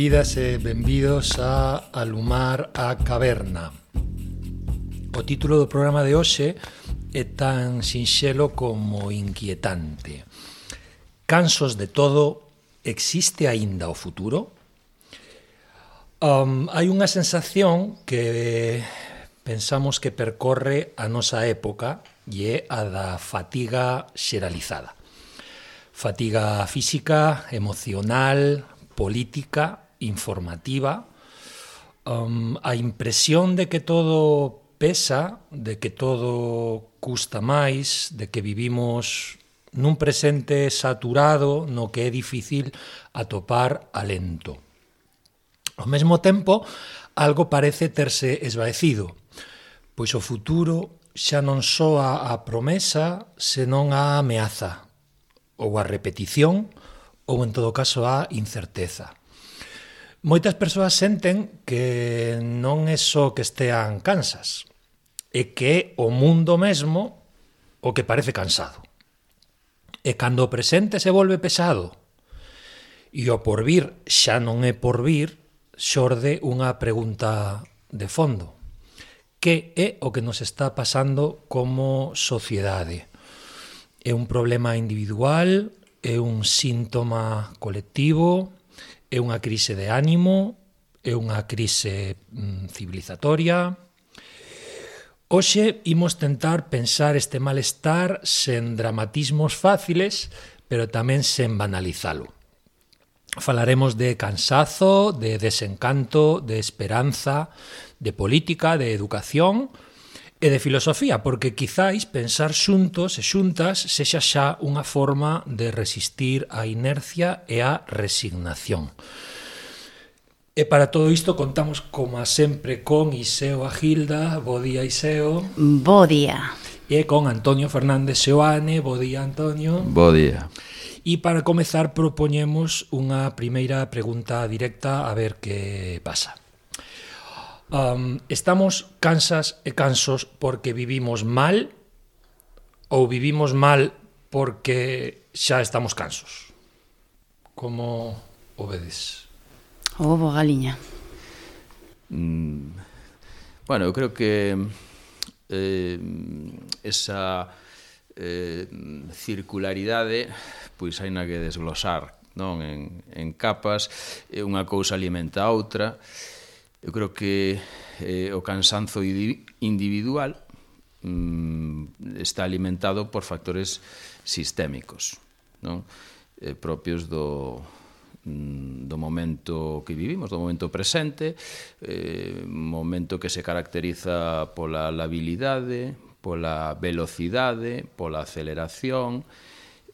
Benvidas e benvidos a Alumar a Caverna. O título do programa de hoxe é tan sinxelo como inquietante. Cansos de todo, existe aínda o futuro? Um, hai unha sensación que pensamos que percorre a nosa época e é a da fatiga xeralizada. Fatiga física, emocional, política informativa, um, a impresión de que todo pesa, de que todo custa máis, de que vivimos nun presente saturado no que é difícil atopar alento. Ao mesmo tempo, algo parece terse esvaecido, pois o futuro xa non soa a promesa, senón a ameaza, ou a repetición, ou en todo caso a incerteza. Moitas persoas senten que non é só que estean cansas, é que é o mundo mesmo o que parece cansado. E cando o presente se volve pesado e o porvir xa non é porvir, xorde unha pregunta de fondo. Que é o que nos está pasando como sociedade? É un problema individual? É un síntoma colectivo? É unha crise de ánimo, é unha crise mm, civilizatoria. Hoxe imos tentar pensar este malestar sen dramatismos fáciles, pero tamén sen banalizalo. Falaremos de cansazo, de desencanto, de esperanza, de política, de educación, e de filosofía, porque quizáis pensar xuntos e xuntas sexa xa unha forma de resistir a inercia e a resignación. E para todo isto contamos, como sempre, con Iseo Agilda. Bo día, Iseo. Bo día. E con Antonio Fernández Seoane. Bo día, Antonio. Bo día. E para comezar propoñemos unha primeira pregunta directa a ver que pasa um, estamos cansas e cansos porque vivimos mal ou vivimos mal porque xa estamos cansos? Como o vedes? Ovo, galiña. Mm, bueno, eu creo que eh, esa eh, circularidade pois hai na que desglosar non en, en capas, unha cousa alimenta a outra, e Eu creo que eh, o cansanzo individual mm, está alimentado por factores sistémicos, non? Eh, propios do mm, do momento que vivimos, do momento presente, eh, momento que se caracteriza pola labilidade, pola velocidade, pola aceleración,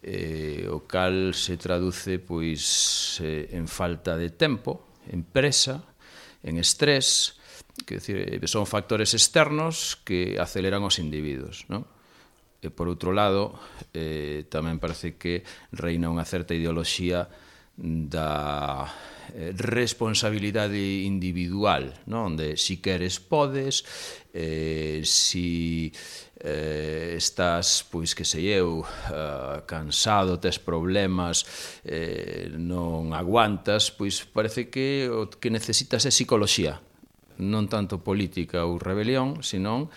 eh, o cal se traduce pois eh, en falta de tempo, en presa, en estrés, que decir, eh, son factores externos que aceleran os individuos, non? E por outro lado, eh, tamén parece que reina unha certa ideoloxía da eh, responsabilidade individual, non? onde si queres podes, eh, si eh, estás, pois que sei eu, eh, cansado, tes problemas, eh, non aguantas, pois parece que o que necesitas é psicología, non tanto política ou rebelión, senón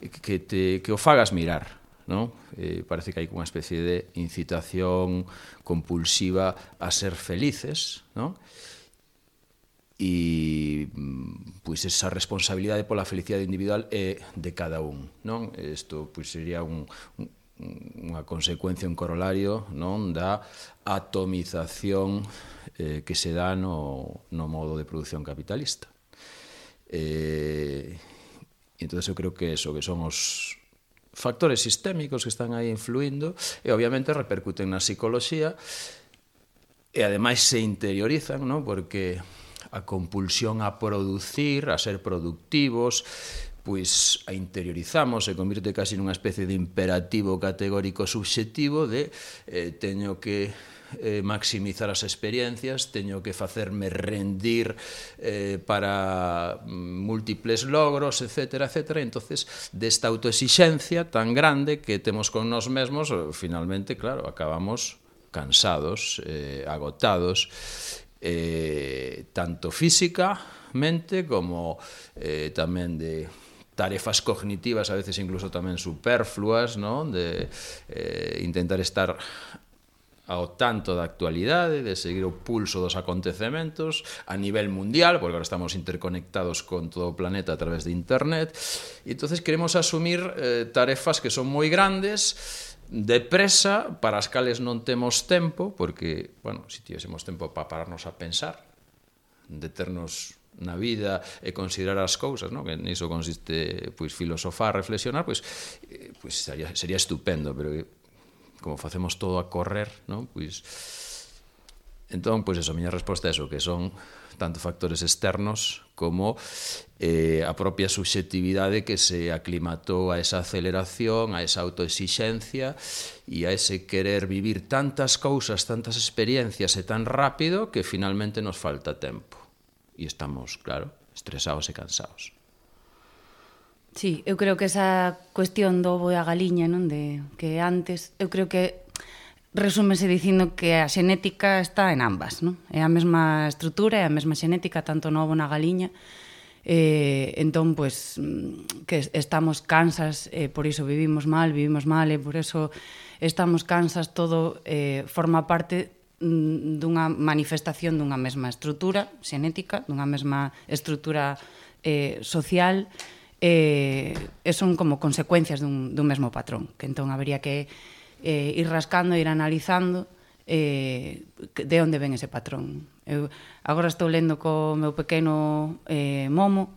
que, te, que o fagas mirar, non? Eh, parece que hai unha especie de incitación compulsiva a ser felices, non? e mm, pois esa responsabilidade pola felicidade individual é de cada un, non? Isto pois sería un, un unha consecuencia, un corolario non da atomización eh, que se dá no, no modo de produción capitalista. Eh, e entón eu creo que eso, que son os, factores sistémicos que están aí influindo e obviamente repercuten na psicología e ademais se interiorizan, non? Porque a compulsión a producir, a ser productivos, pois a interiorizamos, se convirte casi nunha especie de imperativo categórico subxetivo de eh, teño que eh, maximizar as experiencias, teño que facerme rendir eh, para mm, múltiples logros, etc. etc. entonces desta autoexixencia tan grande que temos con nós mesmos, eh, finalmente, claro, acabamos cansados, eh, agotados, eh, tanto físicamente como eh, tamén de tarefas cognitivas, a veces incluso tamén superfluas, ¿no? de eh, intentar estar ao tanto da actualidade, de seguir o pulso dos acontecementos a nivel mundial, porque agora estamos interconectados con todo o planeta a través de internet. E entonces queremos asumir eh, tarefas que son moi grandes, depresa, para as cales non temos tempo, porque, bueno, se si tivésemos tempo para pararnos a pensar, deternos na vida e considerar as cousas, non? que niso consiste pois, filosofar, reflexionar, pois, eh, pois sería, sería estupendo, pero como facemos todo a correr, non? Pois entón, pois eso, a miña resposta é eso, que son tanto factores externos como eh, a propia subjetividade que se aclimatou a esa aceleración, a esa autoexixencia e a ese querer vivir tantas cousas, tantas experiencias e tan rápido que finalmente nos falta tempo. E estamos, claro, estresados e cansados. Sí, eu creo que esa cuestión do boi a galiña, non? De que antes, eu creo que resúmese dicindo que a xenética está en ambas, non? É a mesma estrutura, é a mesma xenética tanto no ovo na galiña. Eh, entón, pois, que estamos cansas, eh, por iso vivimos mal, vivimos mal, e eh, por iso estamos cansas, todo eh, forma parte mm, dunha manifestación dunha mesma estrutura xenética, dunha mesma estrutura eh, social, social, eh, e son como consecuencias dun, dun mesmo patrón, que entón habería que eh, ir rascando, ir analizando eh, de onde ven ese patrón. Eu agora estou lendo co meu pequeno eh, Momo,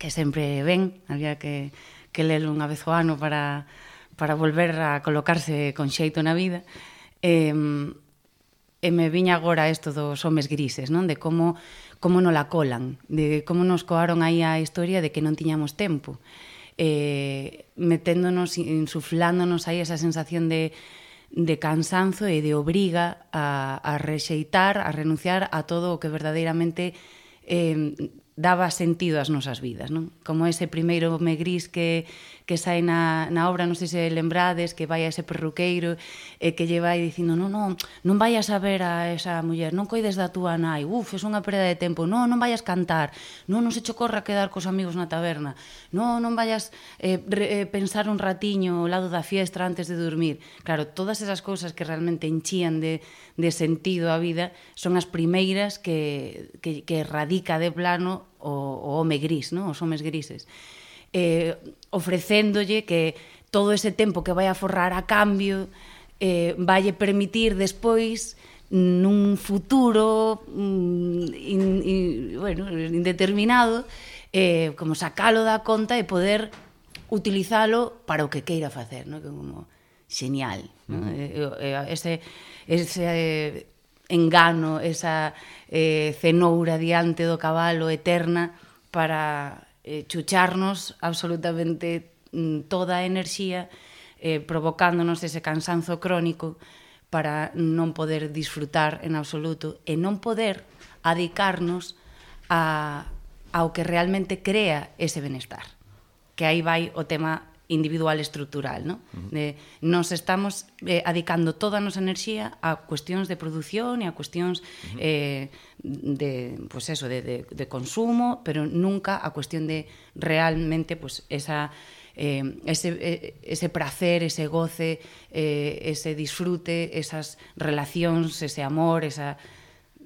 que sempre ven, había que, que lelo unha vez o ano para, para volver a colocarse con xeito na vida, eh, e me viña agora isto dos homes grises, non? De como como non la colan, de como nos coaron aí a historia de que non tiñamos tempo. Eh, meténdonos, insuflándonos aí esa sensación de de cansanzo e de obriga a, a rexeitar, a renunciar a todo o que verdadeiramente eh, daba sentido ás nosas vidas, non? Como ese primeiro home gris que, que sai na, na obra, non sei se lembrades, que vai a ese perruqueiro e que lle vai dicindo, non, non, non vayas a ver a esa muller, non coides da túa nai, uf, é unha perda de tempo, non, non vayas cantar, non, non se cho corra quedar cos amigos na taberna, non, non vayas eh, re, eh, pensar un ratiño ao lado da fiestra antes de dormir. Claro, todas esas cousas que realmente enchían de, de sentido a vida son as primeiras que, que, que radica de plano o, o home gris, non? os homes grises, eh, ofrecéndolle que todo ese tempo que vai a forrar a cambio eh, vai permitir despois nun futuro mm, in, in, bueno, indeterminado eh, como sacalo da conta e poder utilizalo para o que queira facer, non? Que como genial, non? Mm. Eh, eh, ese ese eh, engano, esa eh, cenoura diante do cabalo eterna para eh, chucharnos absolutamente mm, toda a enerxía eh, provocándonos ese cansanzo crónico para non poder disfrutar en absoluto e non poder adicarnos a, ao que realmente crea ese benestar. Que aí vai o tema individual estrutural, ¿no? Uh -huh. De nos estamos eh, adicando toda a nosa enerxía a cuestións de produción e a cuestións uh -huh. eh, de pues eso, de, de, de consumo, pero nunca a cuestión de realmente pues esa eh, ese, eh, ese placer, ese goce, eh, ese disfrute, esas relacións, ese amor, esa,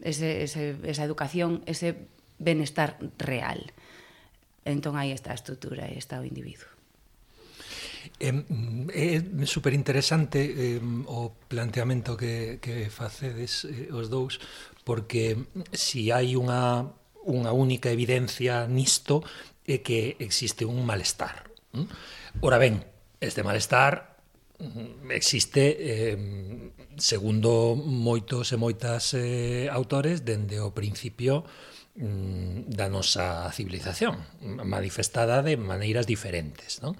ese, ese, esa educación, ese benestar real. Entón aí está a estrutura e está o individuo. É, é super interesante eh, mm, eh o planteamento que, que facedes eh, os dous, porque si hai unha, unha única evidencia nisto é que existe un malestar. Mm? Ora ben, este malestar existe eh, segundo moitos e moitas eh, autores dende o principio mm, da nosa civilización manifestada de maneiras diferentes non?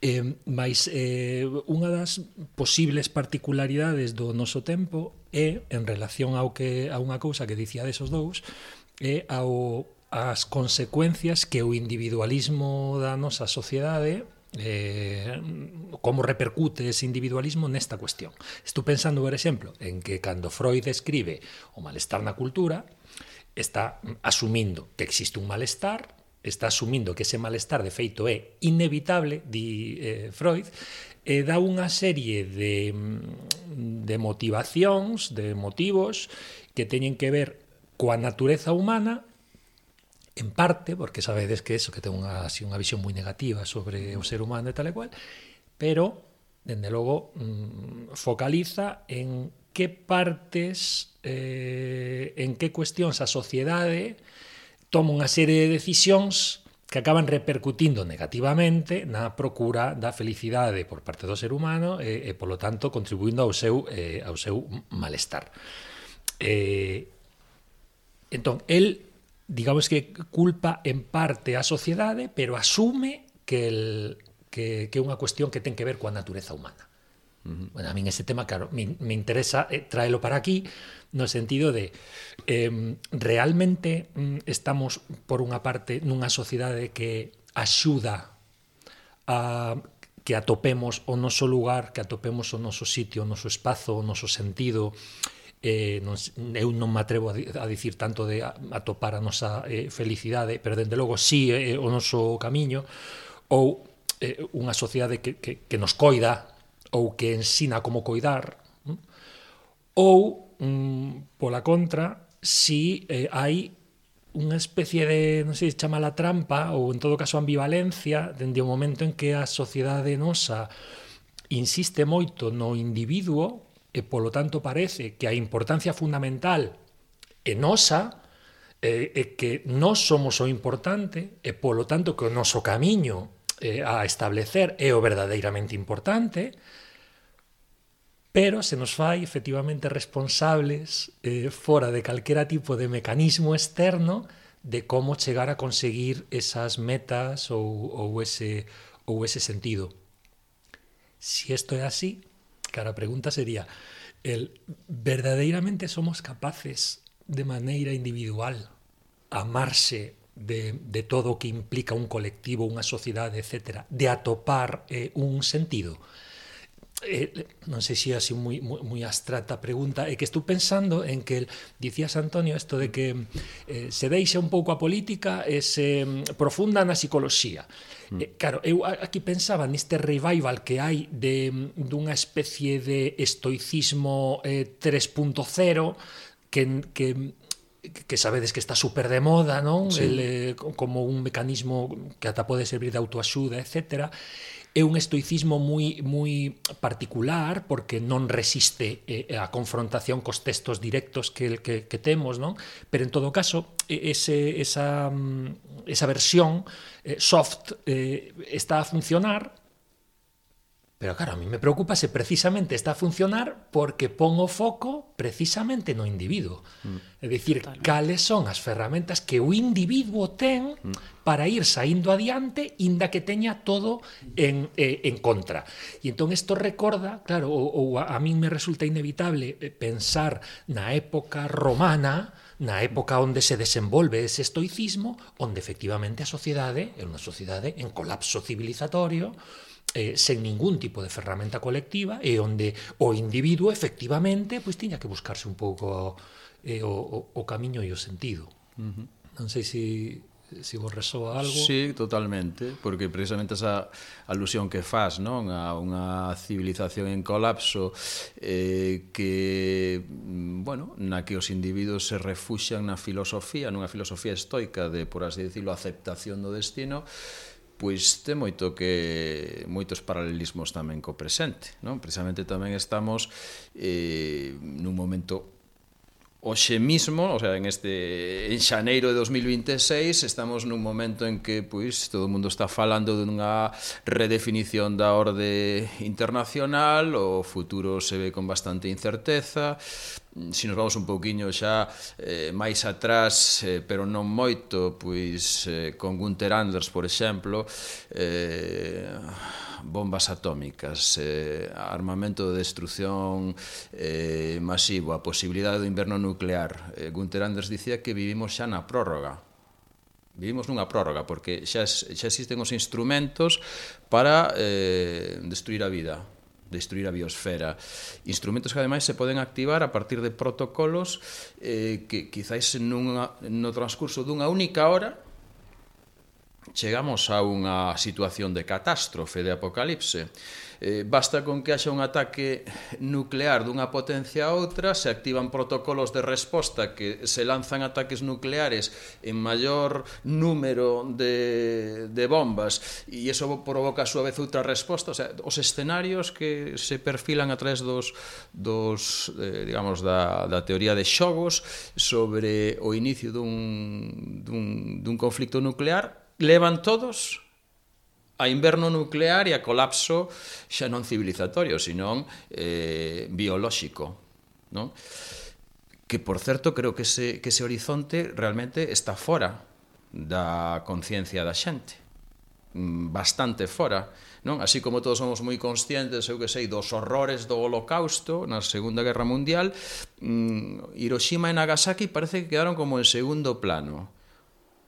Eh, mas eh, unha das posibles particularidades do noso tempo é en relación ao que a unha cousa que dicía desos dous é ao as consecuencias que o individualismo da nosa sociedade eh, como repercute ese individualismo nesta cuestión. Estou pensando, por exemplo, en que cando Freud escribe o malestar na cultura, está asumindo que existe un malestar, está asumindo que ese malestar de feito é inevitable, di eh, Freud, e dá unha serie de, de motivacións, de motivos que teñen que ver coa natureza humana en parte, porque sabedes que eso, que ten unha, así, unha visión moi negativa sobre o ser humano e tal e cual, pero, dende logo, mmm, focaliza en que partes, eh, en que cuestións a sociedade toma unha serie de decisións que acaban repercutindo negativamente na procura da felicidade por parte do ser humano eh, eh, e, e polo tanto, contribuindo ao seu, eh, ao seu malestar. Eh, entón, el digamos que culpa en parte a sociedade, pero asume que, el, que, que é unha cuestión que ten que ver coa natureza humana. Uh -huh. Bueno, a min ese tema, claro, me, me interesa eh, traelo para aquí no sentido de eh, realmente mm, estamos por unha parte nunha sociedade que axuda a que atopemos o noso lugar, que atopemos o noso sitio, o noso espazo, o noso sentido, eh, non, eu non me atrevo a, dicir tanto de atopar a nosa eh, felicidade, pero dende logo sí eh, eh, o noso camiño, ou eh, unha sociedade que, que, que nos coida, ou que ensina como coidar, mm, ou, mm, pola contra, si eh, hai unha especie de, non sei, chama la trampa, ou en todo caso ambivalencia, dende o momento en que a sociedade nosa insiste moito no individuo e polo tanto parece que a importancia fundamental é nosa, eh, é que nós somos o importante eh, e polo tanto que o noso camiño eh, a establecer é o verdadeiramente importante, pero se nos fai efectivamente responsables eh, fora de calquera tipo de mecanismo externo de como chegar a conseguir esas metas ou, ou, ese, ou ese sentido. Si isto é así, cara pregunta sería el verdadeiramente somos capaces de maneira individual amarse de, de todo o que implica un colectivo, unha sociedade, etc., de atopar eh, un sentido eh, non sei se é así moi, moi, moi abstracta pregunta, é que estou pensando en que dicías Antonio isto de que eh, se deixa un pouco a política e se eh, profunda na psicoloxía. Mm. Eh, claro, eu aquí pensaba neste revival que hai de mm, dunha especie de estoicismo eh, 3.0 que, que que sabedes que está super de moda, non? Sí. El, eh, como un mecanismo que ata pode servir de autoaxuda, etcétera é un estoicismo moi moi particular porque non resiste eh, eh, a confrontación cos textos directos que, que, que temos, non? Pero en todo caso, ese, esa, mm, esa versión eh, soft eh, está a funcionar Pero claro, a mí me preocupa se precisamente está a funcionar porque pon o foco precisamente no individuo. Mm. É dicir, Totalmente. cales son as ferramentas que o individuo ten mm. para ir saindo adiante inda que teña todo en, eh, en contra. E entón isto recorda, claro, ou, ou a, a mí me resulta inevitable eh, pensar na época romana, na época onde se desenvolve ese estoicismo, onde efectivamente a sociedade é unha sociedade en colapso civilizatorio, eh, sen ningún tipo de ferramenta colectiva e onde o individuo efectivamente pois tiña que buscarse un pouco eh, o, o, o camiño e o sentido. Uh -huh. Non sei se si vos resoa algo. Sí, totalmente, porque precisamente esa alusión que faz, non, a unha civilización en colapso eh que mm, bueno, na que os individuos se refuxian na filosofía, nunha filosofía estoica de, por así decirlo, aceptación do destino, pois ten moito que moitos paralelismos tamén co presente, non? Precisamente tamén estamos eh, nun momento hoxe mismo, o sea, en este en xaneiro de 2026 estamos nun momento en que pois todo o mundo está falando dunha redefinición da orde internacional, o futuro se ve con bastante incerteza, Mm, se nos vamos un pouquiño xa eh, máis atrás, eh, pero non moito, pois eh, con Gunther Anders, por exemplo, eh, bombas atómicas, eh, armamento de destrucción eh, masivo, a posibilidade do inverno nuclear. Eh, Gunther Anders dicía que vivimos xa na prórroga, vivimos nunha prórroga porque xa, xa existen os instrumentos para eh, destruir a vida destruir a biosfera. Instrumentos que ademais se poden activar a partir de protocolos eh, que quizáis nunha, no transcurso dunha única hora chegamos a unha situación de catástrofe, de apocalipse. Eh, basta con que haxa un ataque nuclear dunha potencia a outra, se activan protocolos de resposta que se lanzan ataques nucleares en maior número de, de bombas e iso provoca a súa vez outra resposta. O sea, os escenarios que se perfilan a través dos, dos eh, digamos, da, da teoría de xogos sobre o inicio dun, dun, dun conflicto nuclear levan todos a inverno nuclear e a colapso xa non civilizatorio, senón eh, biolóxico. Non? Que, por certo, creo que ese, que ese horizonte realmente está fora da conciencia da xente mm, bastante fora, non? Así como todos somos moi conscientes, eu que sei, dos horrores do holocausto na Segunda Guerra Mundial, mm, Hiroshima e Nagasaki parece que quedaron como en segundo plano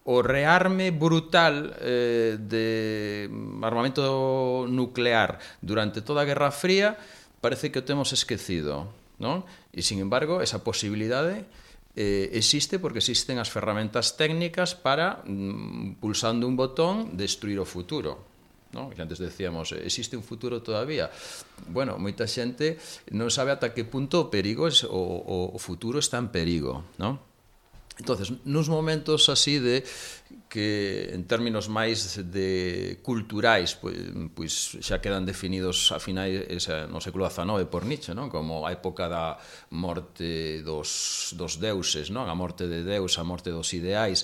o rearme brutal eh, de armamento nuclear durante toda a Guerra Fría parece que o temos esquecido, non? E sin embargo, esa posibilidade eh, existe porque existen as ferramentas técnicas para, mm, pulsando un botón, destruir o futuro. No? E antes decíamos, existe un futuro todavía. Bueno, moita xente non sabe ata que punto o perigo es, o, o futuro está en perigo, non? entonces nuns momentos así de que en términos máis de culturais pois, pois xa quedan definidos a finais esa, eh, no século XIX por Nietzsche non? como a época da morte dos, dos deuses non? a morte de Deus, a morte dos ideais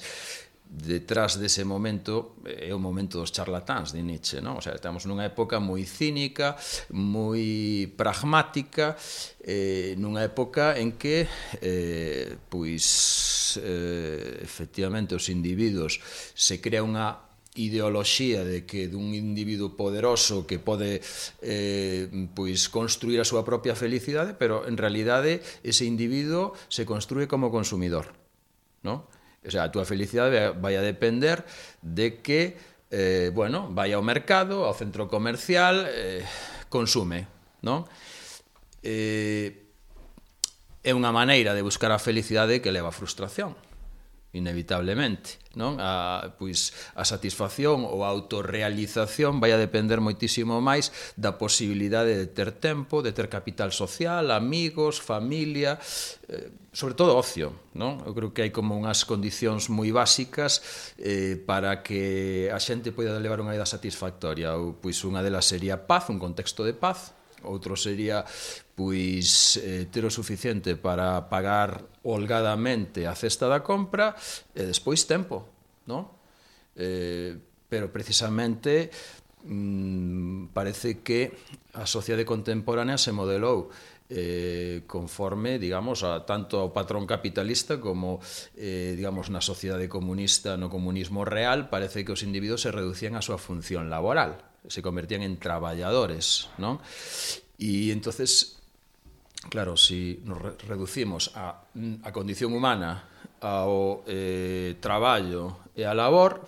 detrás dese momento eh, é o momento dos charlatáns de Nietzsche, non? O sea, estamos nunha época moi cínica, moi pragmática, eh, nunha época en que eh, pois eh, efectivamente os individuos se crea unha ideoloxía de que dun individuo poderoso que pode eh, pois construir a súa propia felicidade, pero en realidade ese individuo se construe como consumidor, non? O sea, a túa felicidade vai a depender de que eh, bueno, vai ao mercado, ao centro comercial, eh, consume, non? Eh, é unha maneira de buscar a felicidade que leva a frustración, inevitablemente non? A, pois, a satisfacción ou a autorrealización vai a depender moitísimo máis da posibilidade de ter tempo, de ter capital social, amigos, familia, eh, sobre todo ocio, non? Eu creo que hai como unhas condicións moi básicas eh, para que a xente poida levar unha vida satisfactoria. Ou, pois unha delas sería paz, un contexto de paz, outro sería pois eh, ter o suficiente para pagar holgadamente a cesta da compra e despois tempo, non? Eh, pero precisamente mm, parece que a sociedade contemporánea se modelou eh, conforme, digamos, a, tanto ao patrón capitalista como, eh, digamos, na sociedade comunista, no comunismo real, parece que os individuos se reducían a súa función laboral, se convertían en traballadores, non? E entonces Claro, se si nos reducimos a, a condición humana ao eh, traballo e a labor,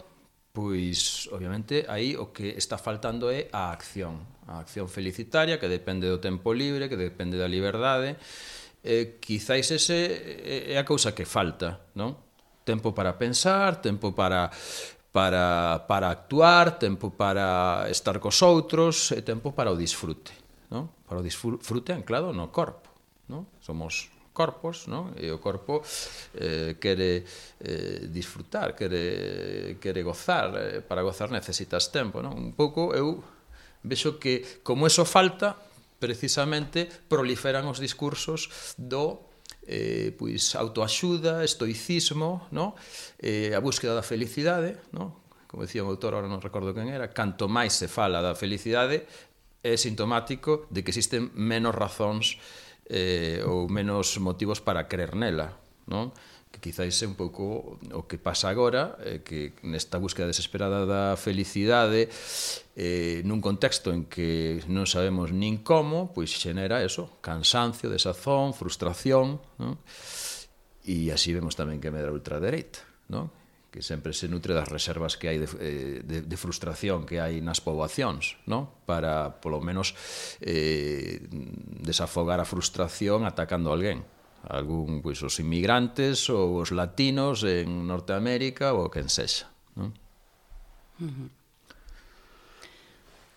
pois obviamente aí o que está faltando é a acción, a acción felicitaria que depende do tempo libre, que depende da liberdade, eh, quizáis ese é a cousa que falta, non? Tempo para pensar, tempo para para, para actuar, tempo para estar cos outros e tempo para o disfrute, non? Para o disfrute anclado no corpo non? Somos corpos, non? E o corpo eh, quere eh, disfrutar, quere, quere gozar, eh, para gozar necesitas tempo, non? Un pouco eu vexo que como eso falta, precisamente proliferan os discursos do eh, pois autoaxuda, estoicismo, no? eh, a búsqueda da felicidade, no? como dicía o autor, ahora non recordo quen era, canto máis se fala da felicidade, é sintomático de que existen menos razóns eh, ou menos motivos para crer nela, non? que quizáis é un pouco o que pasa agora, eh, que nesta búsqueda desesperada da felicidade, eh, nun contexto en que non sabemos nin como, pois xenera eso, cansancio, desazón, frustración, non? e así vemos tamén que medra a ultradereita. Non? que sempre se nutre das reservas que hai de, eh, de, de frustración que hai nas poboacións, no? para, polo menos, eh, desafogar a frustración atacando a alguén algún pois os inmigrantes ou os latinos en Norteamérica ou quen sexa, non?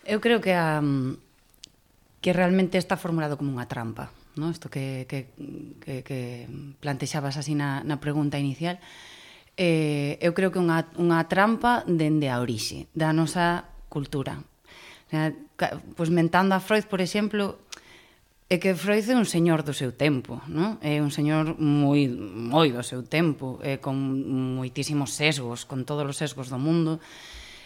Eu creo que a que realmente está formulado como unha trampa, non? Isto que que que que plantexabas así na na pregunta inicial, eh eh, eu creo que unha, unha trampa dende a orixe da nosa cultura. O Pois pues mentando a Freud, por exemplo, é que Freud é un señor do seu tempo, non? É un señor moi moi do seu tempo, é con moitísimos sesgos, con todos os sesgos do mundo,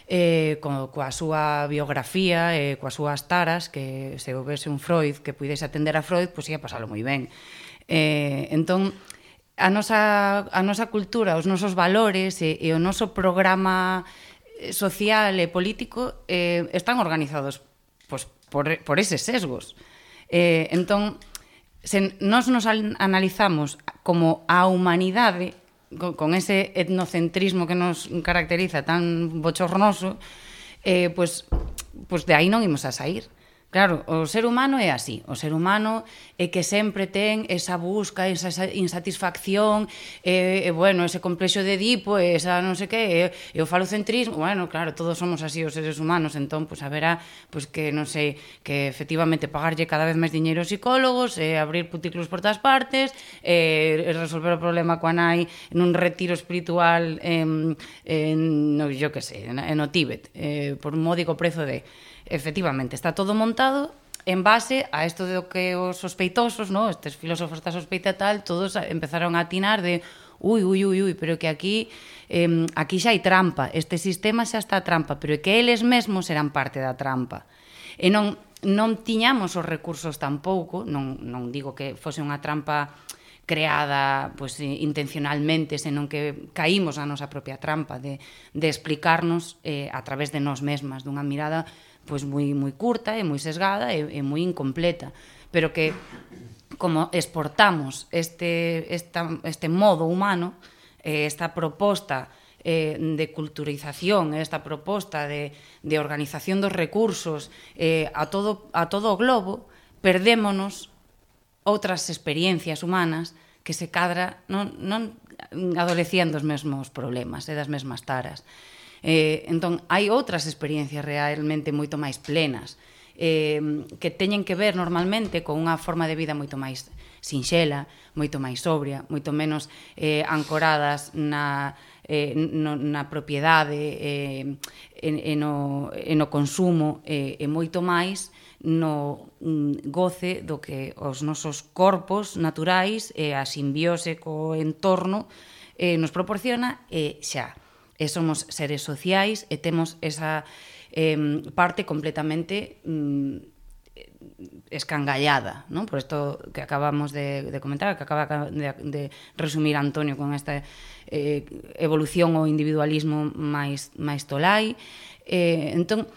eh, co, coa súa biografía e eh, coas súas taras que se houvese un Freud que pudese atender a Freud, pois ia pasalo moi ben. Eh, entón, a nosa, a nosa cultura, os nosos valores e, e o noso programa eh, social e político eh, están organizados pois, por, por eses sesgos. Eh, entón, se nós nos analizamos como a humanidade, con, con ese etnocentrismo que nos caracteriza tan bochornoso, eh, pois, pois de aí non imos a sair. Claro, o ser humano é así. O ser humano é que sempre ten esa busca, esa insatisfacción, e, e bueno, ese complexo de Edipo, e esa non sei que, e, e o falocentrismo. Bueno, claro, todos somos así os seres humanos, entón, pues, haberá pues, que, non sei, que efectivamente pagarlle cada vez máis diñeiro aos psicólogos, e abrir puticlus por todas partes, e resolver o problema coa nai nun retiro espiritual en, en no, yo que sei, en, en o Tíbet, eh, por un módico prezo de... Efectivamente, está todo montado en base a isto de que os sospeitosos, no, estes filósofos da sospeita tal, todos empezaron a atinar de ui, ui, ui, ui, pero que aquí eh, aquí xa hai trampa, este sistema xa está a trampa, pero que eles mesmos eran parte da trampa. E non, non tiñamos os recursos tampouco, non, non digo que fose unha trampa creada pues, intencionalmente, senón que caímos a nosa propia trampa de, de explicarnos eh, a través de nós mesmas, dunha mirada pois moi moi curta e moi sesgada e, e moi incompleta, pero que como exportamos este esta, este modo humano, eh, esta proposta eh, de culturización, eh, esta proposta de, de organización dos recursos eh, a, todo, a todo o globo, perdémonos outras experiencias humanas que se cadra non, non adolecían dos mesmos problemas eh, e das mesmas taras. Eh, entón, hai outras experiencias realmente moito máis plenas eh, que teñen que ver normalmente con unha forma de vida moito máis sinxela, moito máis sobria, moito menos eh, ancoradas na, eh, no, na propiedade eh, en, en, o, en o consumo eh, e moito máis no mm, goce do que os nosos corpos naturais e eh, a simbiose co entorno eh, nos proporciona eh, xa e somos seres sociais e temos esa eh, parte completamente mm, escangallada, ¿no? por isto que acabamos de, de comentar, que acaba de, de resumir Antonio con esta eh, evolución ao individualismo máis, máis tolai. Eh, entón,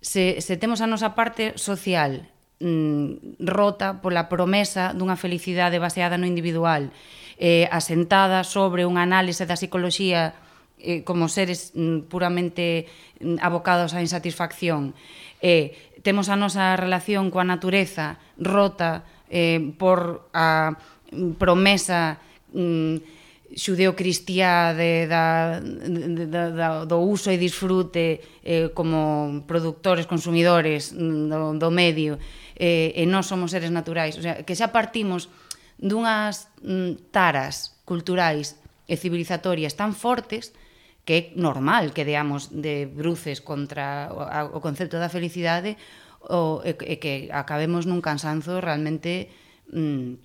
se, se temos a nosa parte social mm, rota pola promesa dunha felicidade baseada no individual, eh, asentada sobre unha análise da psicología eh, como seres mm, puramente mm, abocados á insatisfacción. Eh, temos a nosa relación coa natureza rota eh, por a mm, promesa mm, xudeocristiá de, da, de, da, da, do uso e disfrute eh, como productores, consumidores mm, do, do medio eh, e non somos seres naturais. O sea, que xa partimos dunhas mm, taras culturais e civilizatorias tan fortes que é normal que deamos de bruces contra o, o concepto da felicidade o, e, e que acabemos nun cansanzo realmente mm,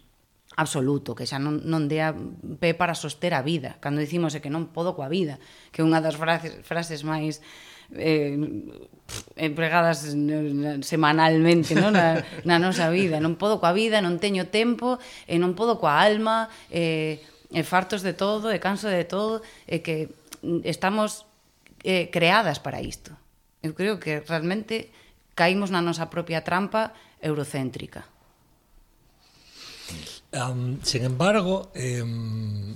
absoluto, que xa non, non dea pé para soster a vida. Cando dicimos é que non podo coa vida, que é unha das frases, frases máis eh, empregadas semanalmente non? Na, na nosa vida. Non podo coa vida, non teño tempo, e non podo coa alma, eh, e fartos de todo, e canso de todo, e que estamos eh, creadas para isto. Eu creo que realmente caímos na nosa propia trampa eurocéntrica. Um, sin embargo, eh, mm,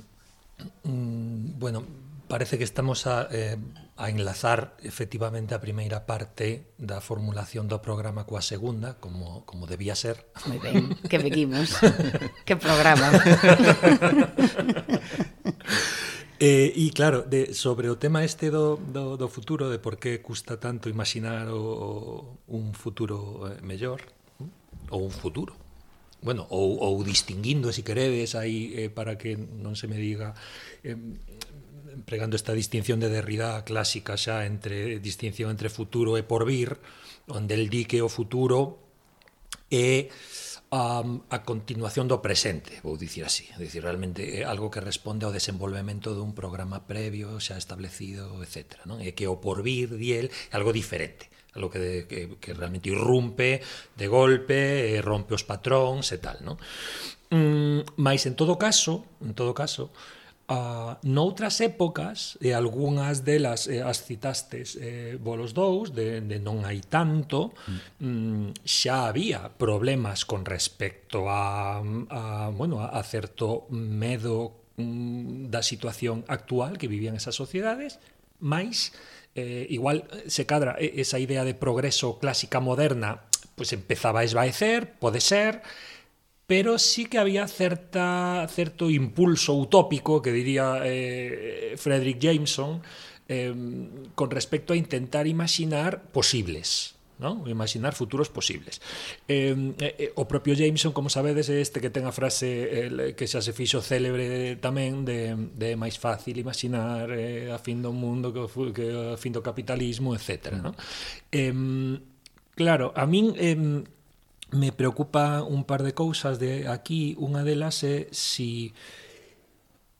bueno, parece que estamos a, eh, a enlazar efectivamente a primeira parte da formulación do programa coa segunda, como, como debía ser. Moi ben, que veguimos. que programa. Eh, e claro, de, sobre o tema este do, do, do futuro, de por que custa tanto imaginar o, o un futuro eh, mellor, ou un futuro, bueno, ou, ou distinguindo, se si queredes, aí eh, para que non se me diga... Eh, pregando esta distinción de Derrida clásica xa entre distinción entre futuro e porvir, onde el di que o futuro é a, a continuación do presente, vou dicir así, é dicir, realmente é algo que responde ao desenvolvemento dun programa previo, xa establecido, etc. Non? E que o porvir, diel, é algo diferente, algo que, que, que realmente irrumpe de golpe, rompe os patróns e tal. Non? Mm, mais en todo caso, en todo caso, a, noutras épocas, e algunhas delas eh, as citastes eh, volos dous, de, de non hai tanto, mm. mm, xa había problemas con respecto a, a, bueno, a certo medo mm, da situación actual que vivían esas sociedades, máis eh, igual se cadra esa idea de progreso clásica moderna pois pues empezaba a esvaecer, pode ser, pero sí que había certa, certo impulso utópico, que diría eh, Frederick Jameson, eh, con respecto a intentar imaginar posibles. ¿no? imaginar futuros posibles. Eh, eh, o propio Jameson, como sabedes, é este que ten a frase eh, que xa se fixo célebre tamén de, de máis fácil imaginar eh, a fin do mundo que, que a fin do capitalismo, etc. ¿no? Eh, claro, a min eh, me preocupa un par de cousas de aquí, unha delas é si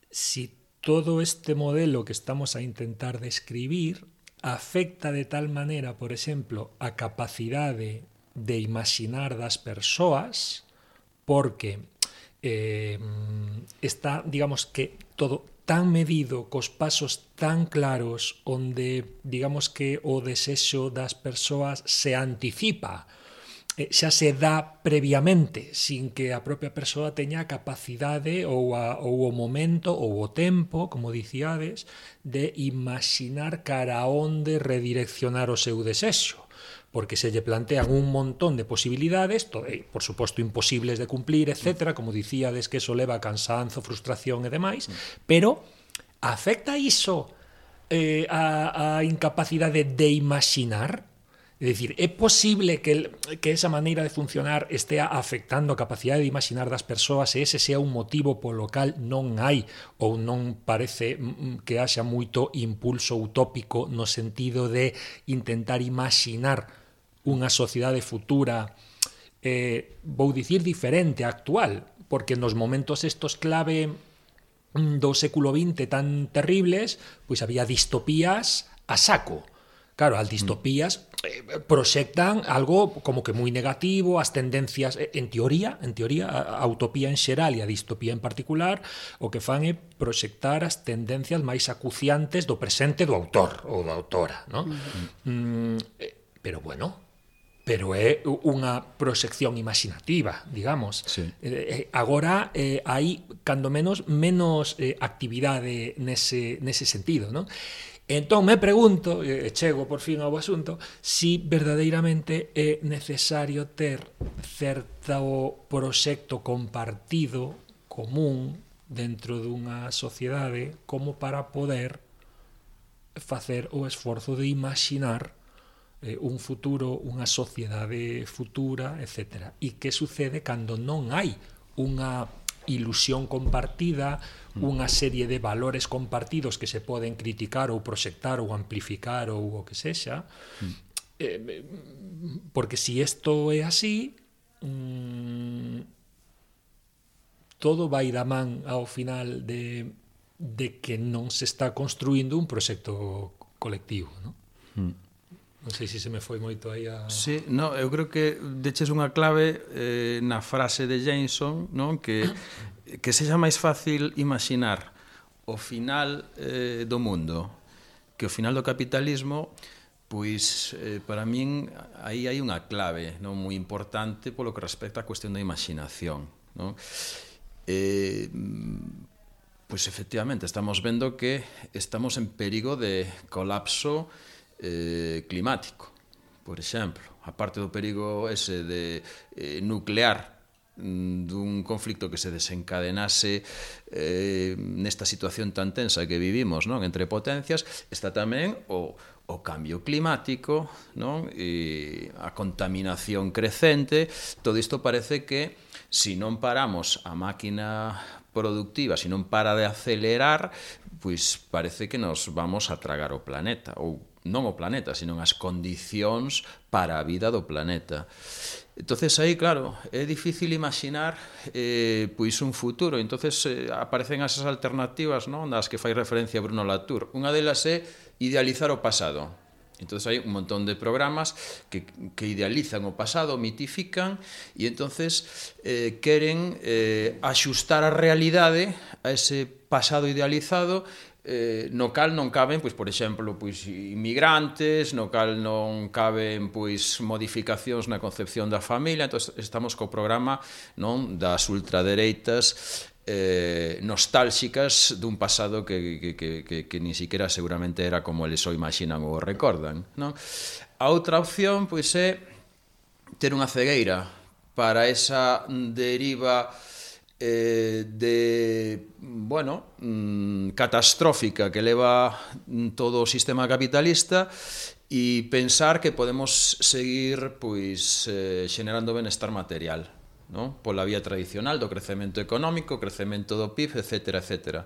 si todo este modelo que estamos a intentar describir afecta de tal maneira, por exemplo, a capacidade de imaginar das persoas, porque eh, está, digamos que todo tan medido, cos pasos tan claros, onde digamos que o desexo das persoas se anticipa Eh, xa se dá previamente, sin que a propia persoa teña a capacidade ou, a, ou o momento ou o tempo, como dicíades, de imaginar cara a onde redireccionar o seu desexo porque se lle plantean un montón de posibilidades, eh, por suposto imposibles de cumplir, etc., como dicíades que eso leva a cansanzo, frustración e demais, pero afecta iso eh, a, a incapacidade de imaginar É dicir, é posible que, el, que esa maneira de funcionar estea afectando a capacidade de imaginar das persoas e ese sea un motivo polo cal non hai ou non parece mm, mm, que haxa moito impulso utópico no sentido de intentar imaginar unha sociedade futura eh, vou dicir diferente a actual, porque nos momentos estos clave mm, do século XX tan terribles, pois había distopías a saco. Claro, as distopías eh, proxectan algo como que moi negativo, as tendencias eh, en teoría, en teoría a, a utopía en xeral e a distopía en particular, o que fan é proxectar as tendencias máis acuciantes do presente do autor ou da autora, ¿no? Mm-hmm. Mm. eh, pero bueno, pero é unha proxección imaginativa, digamos. Sí. Eh, eh, agora eh, hai cando menos menos eh, actividade nese nese sentido, non? Entón me pregunto, e chego por fin ao asunto, si verdadeiramente é necesario ter certo proxecto compartido, común, dentro dunha sociedade como para poder facer o esforzo de imaginar eh, un futuro, unha sociedade futura, etc. E que sucede cando non hai unha ilusión compartida, unha serie de valores compartidos que se poden criticar ou proxectar ou amplificar ou o que sexa. Eh, porque si isto é así, mm, todo vai da man ao final de, de que non se está construindo un proxecto colectivo, non? Mm. Non sei se se me foi moito aí a... Sí, no, eu creo que deches unha clave eh, na frase de Jameson, non? Que, que sexa máis fácil imaginar o final eh, do mundo que o final do capitalismo pois eh, para min aí hai unha clave non moi importante polo que respecta á cuestión da imaginación non? Eh, pois efectivamente estamos vendo que estamos en perigo de colapso eh, eh, climático, por exemplo. A parte do perigo ese de eh, nuclear mm, dun conflicto que se desencadenase eh, nesta situación tan tensa que vivimos non entre potencias, está tamén o, o cambio climático non e a contaminación crecente, todo isto parece que se si non paramos a máquina productiva, se si non para de acelerar, pois parece que nos vamos a tragar o planeta ou non o planeta, sino as condicións para a vida do planeta. Entonces aí, claro, é difícil imaginar eh, pois un futuro. Entonces eh, aparecen esas alternativas non? das que fai referencia Bruno Latour. Unha delas é idealizar o pasado. Entonces hai un montón de programas que, que idealizan o pasado, mitifican e entonces eh, queren eh, axustar a realidade a ese pasado idealizado eh, no cal non caben, pois, por exemplo, pois, inmigrantes, no cal non caben pois, modificacións na concepción da familia, entón estamos co programa non das ultradereitas eh, nostálxicas dun pasado que, que, que, que, que nin siquiera seguramente era como eles o imaginan ou recordan. Non? A outra opción pois, é ter unha cegueira para esa deriva eh, eh, de, bueno, mm, catastrófica que leva mm, todo o sistema capitalista e pensar que podemos seguir pois eh, xenerando benestar material non? pola vía tradicional do crecemento económico, crecemento do PIB, etc. etcétera. etcétera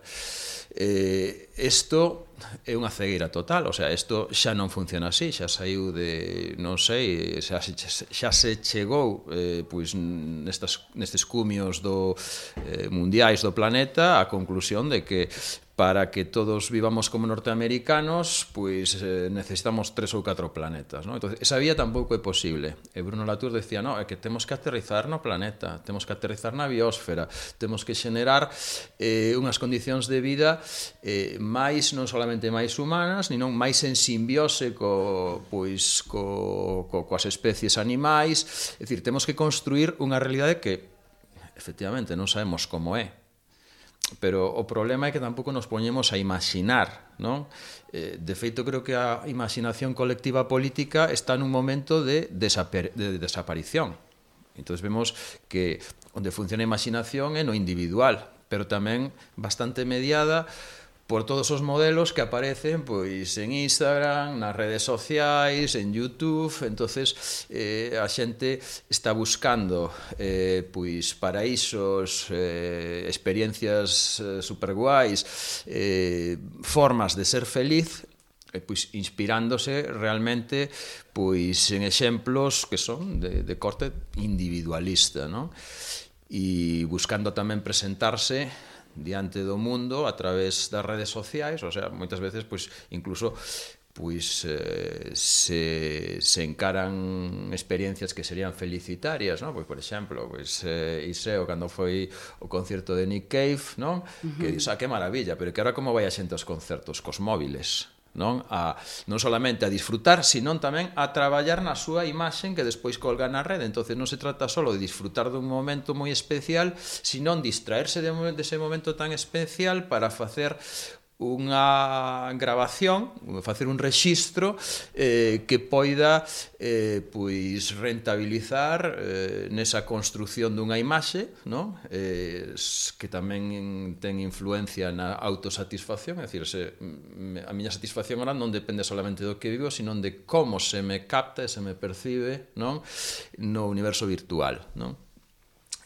eh, esto é unha cegueira total, o sea, isto xa non funciona así, xa saiu de, non sei, xa, xa, xa se chegou eh, pois nestas, nestes cumios do eh, mundiais do planeta a conclusión de que para que todos vivamos como norteamericanos, pois eh, necesitamos tres ou catro planetas, ¿no? Entonces, esa vía tampouco é posible. E Bruno Latour decía, no, é que temos que aterrizar no planeta, temos que aterrizar na biosfera, temos que xenerar eh, unhas condicións de vida eh, máis, non solamente máis humanas, ninón máis en simbiose co, pois, co, co, coas especies animais, é dicir, temos que construir unha realidade que efectivamente non sabemos como é, pero o problema é que tampouco nos poñemos a imaginar, non? Eh, de feito, creo que a imaginación colectiva política está nun momento de, desaper, de desaparición. Entón vemos que onde funciona a imaginación é no individual, pero tamén bastante mediada por todos os modelos que aparecen pois en Instagram, nas redes sociais, en YouTube, entonces eh, a xente está buscando eh, pois paraísos, eh, experiencias eh, superguais, eh, formas de ser feliz e pois inspirándose realmente pois en exemplos que son de, de corte individualista, non? E buscando tamén presentarse diante do mundo a través das redes sociais, o sea, moitas veces pois incluso pois eh, se, se encaran experiencias que serían felicitarias, non? Pois, por exemplo, pois, eh, Iseo, cando foi o concerto de Nick Cave, non? Uh -huh. Que dixo, ah, que maravilla, pero que ahora como vai a xente aos concertos cos móviles? non a non solamente a disfrutar, sino tamén a traballar na súa imaxe que despois colga na rede. Entonces non se trata só de disfrutar dun momento moi especial, sino distraerse de, de ese momento tan especial para facer unha grabación, facer un rexistro eh, que poida eh, pois rentabilizar eh, nesa construción dunha imaxe no? eh, que tamén ten influencia na autosatisfacción é dicir, se, a miña satisfacción ahora non depende solamente do que vivo sino de como se me capta e se me percibe non? no universo virtual non?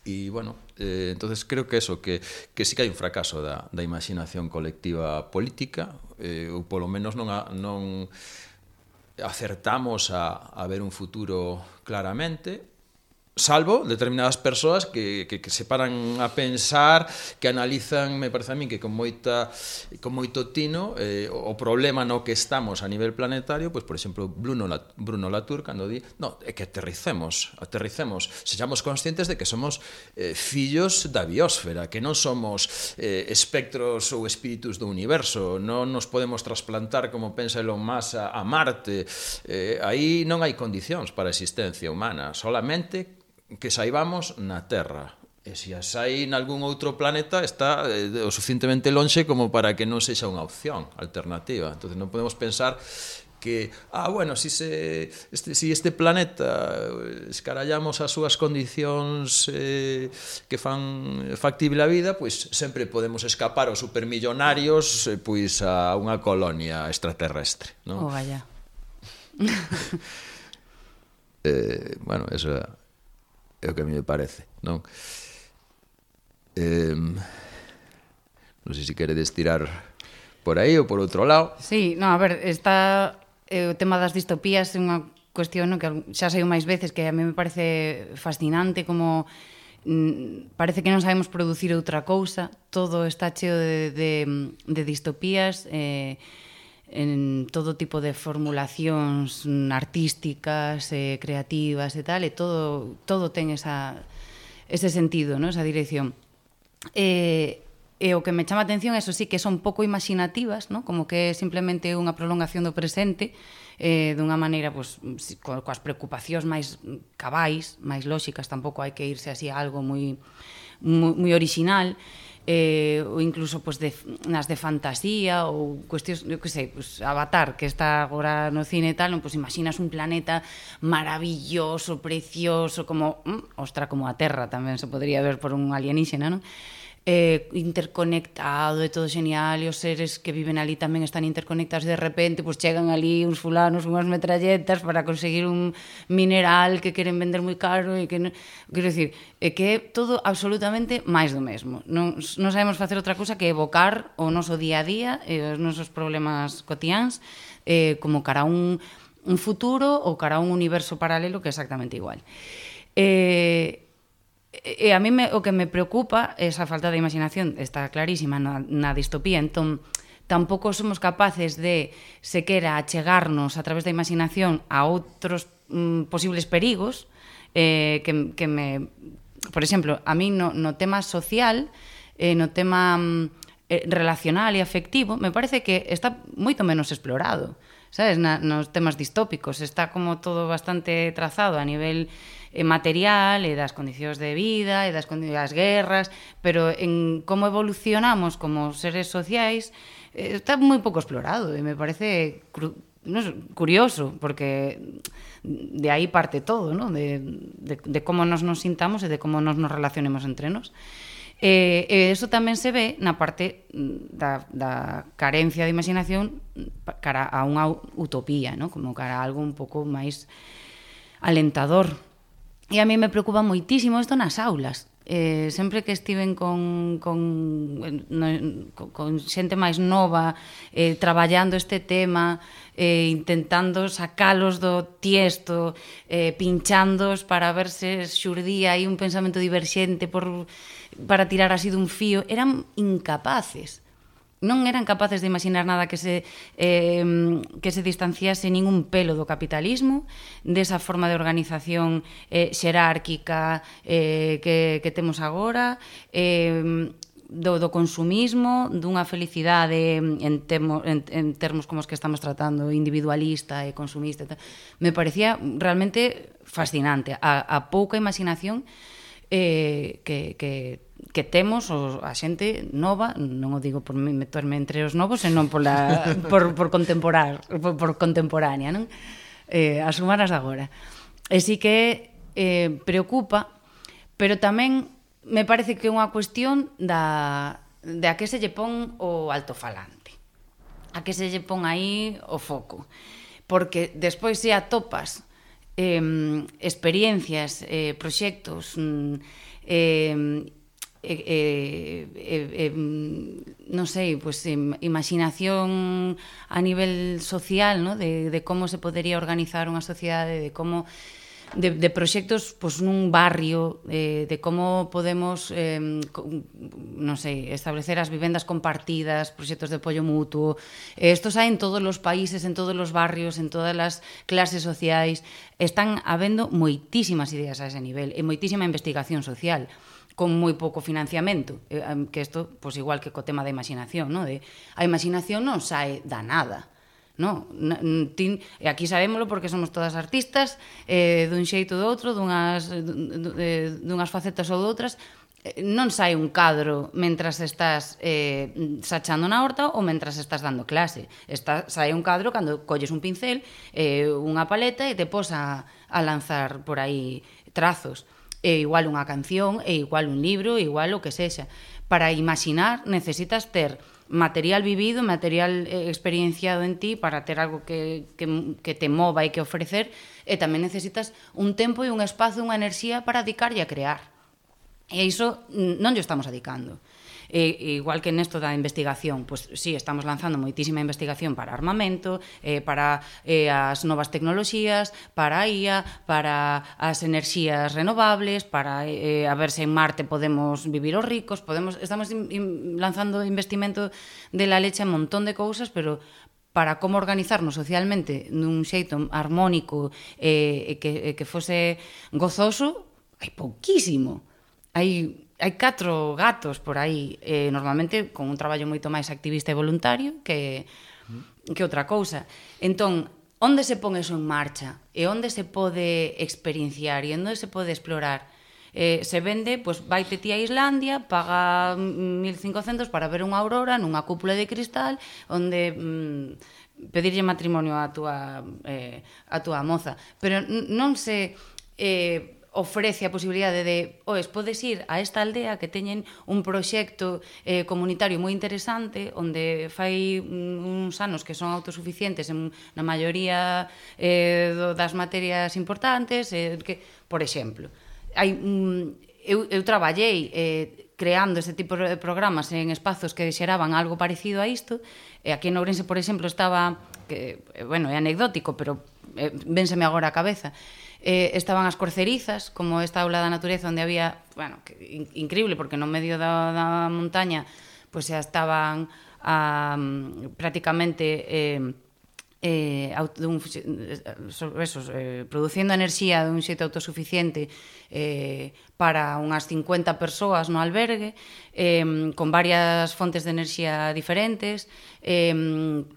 E, bueno, eh, entonces creo que eso, que, que sí que hai un fracaso da, da imaginación colectiva política, eh, ou polo menos non, a, non acertamos a, a ver un futuro claramente, salvo determinadas persoas que, que, que se paran a pensar, que analizan, me parece a min, que con moita con moito tino eh, o problema no que estamos a nivel planetario, pois, pues, por exemplo, Bruno, Bruno Latour, cando di, no, é que aterricemos, aterricemos, sejamos conscientes de que somos eh, fillos da biosfera, que non somos eh, espectros ou espíritus do universo, non nos podemos trasplantar, como pensa Elon Musk, a, a Marte, eh, aí non hai condicións para a existencia humana, solamente que saibamos na Terra. E se as hai nalgún outro planeta está eh, o suficientemente lonxe como para que non sexa unha opción alternativa. Entón non podemos pensar que ah, bueno, si se este si este planeta eh, escarallamos as súas condicións eh que fan factible a vida, pois sempre podemos escapar aos supermillonarios eh, pois a unha colonia extraterrestre, non? Oh, vaya. eh, bueno, eso é o que a mí me parece, non? Eh, non sei se queredes tirar por aí ou por outro lado. Sí, non, a ver, está eh, o tema das distopías é unha cuestión no, que xa saiu máis veces que a mí me parece fascinante como mm, parece que non sabemos producir outra cousa, todo está cheo de, de, de distopías, eh, en todo tipo de formulacións artísticas, eh, creativas e tal, e todo, todo ten esa, ese sentido, ¿no? esa dirección. E, e o que me chama a atención, eso sí, que son pouco imaginativas, ¿no? como que é simplemente unha prolongación do presente, eh, dunha maneira, pues, co, coas preocupacións máis cabais, máis lóxicas, tampouco hai que irse así a algo moi, moi, moi original, eh, ou incluso pues, de, nas de fantasía ou cuestións, eu que sei, pues, Avatar que está agora no cine e tal, non, pues, imaginas un planeta maravilloso, precioso, como, mm, ostra, como a Terra tamén se podría ver por un alienígena, non? eh, interconectado e todo genial e os seres que viven ali tamén están interconectados de repente pues, chegan ali uns fulanos unhas metralletas para conseguir un mineral que queren vender moi caro e que quero dicir é que é todo absolutamente máis do mesmo. Non, non sabemos facer outra cousa que evocar o noso día a día e os nosos problemas cotiáns eh, como cara a un, un futuro ou cara a un universo paralelo que é exactamente igual. Eh, e a mí me, o que me preocupa esa falta de imaginación está clarísima na, na distopía, entón tampouco somos capaces de sequera achegarnos a través da imaginación a outros mm, posibles perigos eh, que, que me... Por exemplo, a mí no, no tema social, eh, no tema mm, eh, relacional e afectivo, me parece que está moito menos explorado, sabes, na, nos temas distópicos. Está como todo bastante trazado a nivel Eh, material e das condicións de vida e das, das guerras, pero en como evolucionamos como seres sociais eh, está moi pouco explorado e me parece cru, no, curioso porque de aí parte todo, ¿no? de, de, de como nos nos sintamos e de como nos nos relacionemos entre nos. E, eh, e eso tamén se ve na parte da, da carencia de imaginación cara a unha utopía, ¿no? como cara a algo un pouco máis alentador E a mí me preocupa moitísimo isto nas aulas. Eh, sempre que estiven con, con, no, con xente máis nova eh, traballando este tema eh, intentando sacalos do tiesto eh, pinchandos para ver se xurdía aí un pensamento diverxente por, para tirar así dun fío eran incapaces non eran capaces de imaginar nada que se eh, que se distanciase ningún pelo do capitalismo, desa forma de organización eh, xerárquica eh, que, que temos agora, eh, do, do consumismo, dunha felicidade en, termo, en, en termos como os que estamos tratando, individualista e consumista, me parecía realmente fascinante a, a pouca imaginación eh, que, que que temos o, a xente nova, non o digo por meterme entre os novos, senón pola, por, por, contemporar, por, por contemporánea, non? Eh, as humanas de agora. E sí que eh, preocupa, pero tamén me parece que é unha cuestión da, de a que se lle pon o altofalante, a que se lle pon aí o foco. Porque despois se atopas eh, experiencias, eh, proxectos, mm, eh, eh, eh, eh, eh mm, non sei, pues, imaginación a nivel social, ¿no? de, de como se podería organizar unha sociedade, de como de, de proxectos pues, nun barrio, eh, de como podemos, eh, non sei, establecer as vivendas compartidas, proxectos de apoio mutuo. Eh, estos hai en todos os países, en todos os barrios, en todas as clases sociais. Están habendo moitísimas ideas a ese nivel e moitísima investigación social con moi pouco financiamento, eh, que isto, pois igual que co tema da imaginación, no? de, a imaginación non sae da nada, no, tin, e aquí sabémolo porque somos todas artistas eh, dun xeito ou outro dunhas, eh, dunhas facetas ou doutras eh, non sai un cadro mentras estás eh, sachando na horta ou mentras estás dando clase. Está, sai un cadro cando colles un pincel, eh, unha paleta e te pos a, a lanzar por aí trazos e igual unha canción, e igual un libro, e igual o que sexa. Para imaginar necesitas ter material vivido, material eh, experienciado en ti para ter algo que, que, que te mova e que ofrecer e tamén necesitas un tempo e un espazo, unha enerxía para dedicarlle a crear. E iso mm, non lle estamos adicando. E, igual que nesto da investigación, pois pues, sí, estamos lanzando moitísima investigación para armamento, eh, para eh, as novas tecnoloxías, para a IA, para as enerxías renovables, para eh, eh, a ver se en Marte podemos vivir os ricos, podemos estamos in, in, lanzando investimento de la leche en montón de cousas, pero para como organizarnos socialmente nun xeito armónico eh, e eh, que, que fose gozoso, hai pouquísimo. Hai hai catro gatos por aí, eh, normalmente con un traballo moito máis activista e voluntario que que outra cousa. Entón, onde se pon eso en marcha? E onde se pode experienciar? E onde se pode explorar? Eh, se vende, pois vai vaite ti a Islandia, paga mm, 1500 para ver unha aurora nunha cúpula de cristal onde mm, pedirlle matrimonio a túa eh, a túa moza, pero non se eh ofrece a posibilidade de, oes, podes ir a esta aldea que teñen un proxecto eh, comunitario moi interesante onde fai uns anos que son autosuficientes en, na maioría eh, das materias importantes, eh, que, por exemplo, hai, mm, eu, eu traballei eh, creando este tipo de programas en espazos que xeraban algo parecido a isto, e aquí en Ourense, por exemplo, estaba que, bueno, é anecdótico, pero eh, vénseme agora a cabeza, eh, estaban as corcerizas, como esta aula da natureza onde había, bueno, que, in, increíble porque no medio da, da montaña pois pues, xa estaban a, prácticamente eh, eh, dun, eh, eso, eh, producindo enerxía dun xeito autosuficiente eh, para unhas 50 persoas no albergue, eh, con varias fontes de enerxía diferentes, eh,